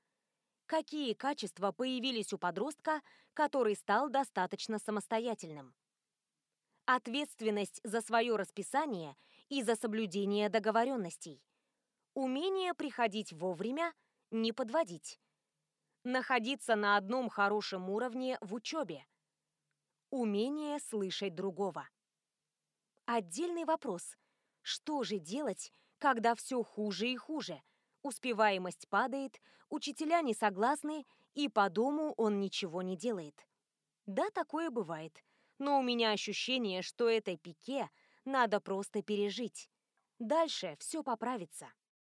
Какие качества появились у подростка, который стал достаточно самостоятельным? ответственность за свое расписание и за соблюдение договоренностей, умение приходить вовремя, не подводить, находиться на одном хорошем уровне в учебе, умение слышать другого. Отдельный вопрос – что же делать, когда все хуже и хуже? Успеваемость падает, учителя не согласны, и по дому он ничего не делает. Да, такое бывает – но у меня ощущение, что этой пике надо просто пережить. Дальше все поправится.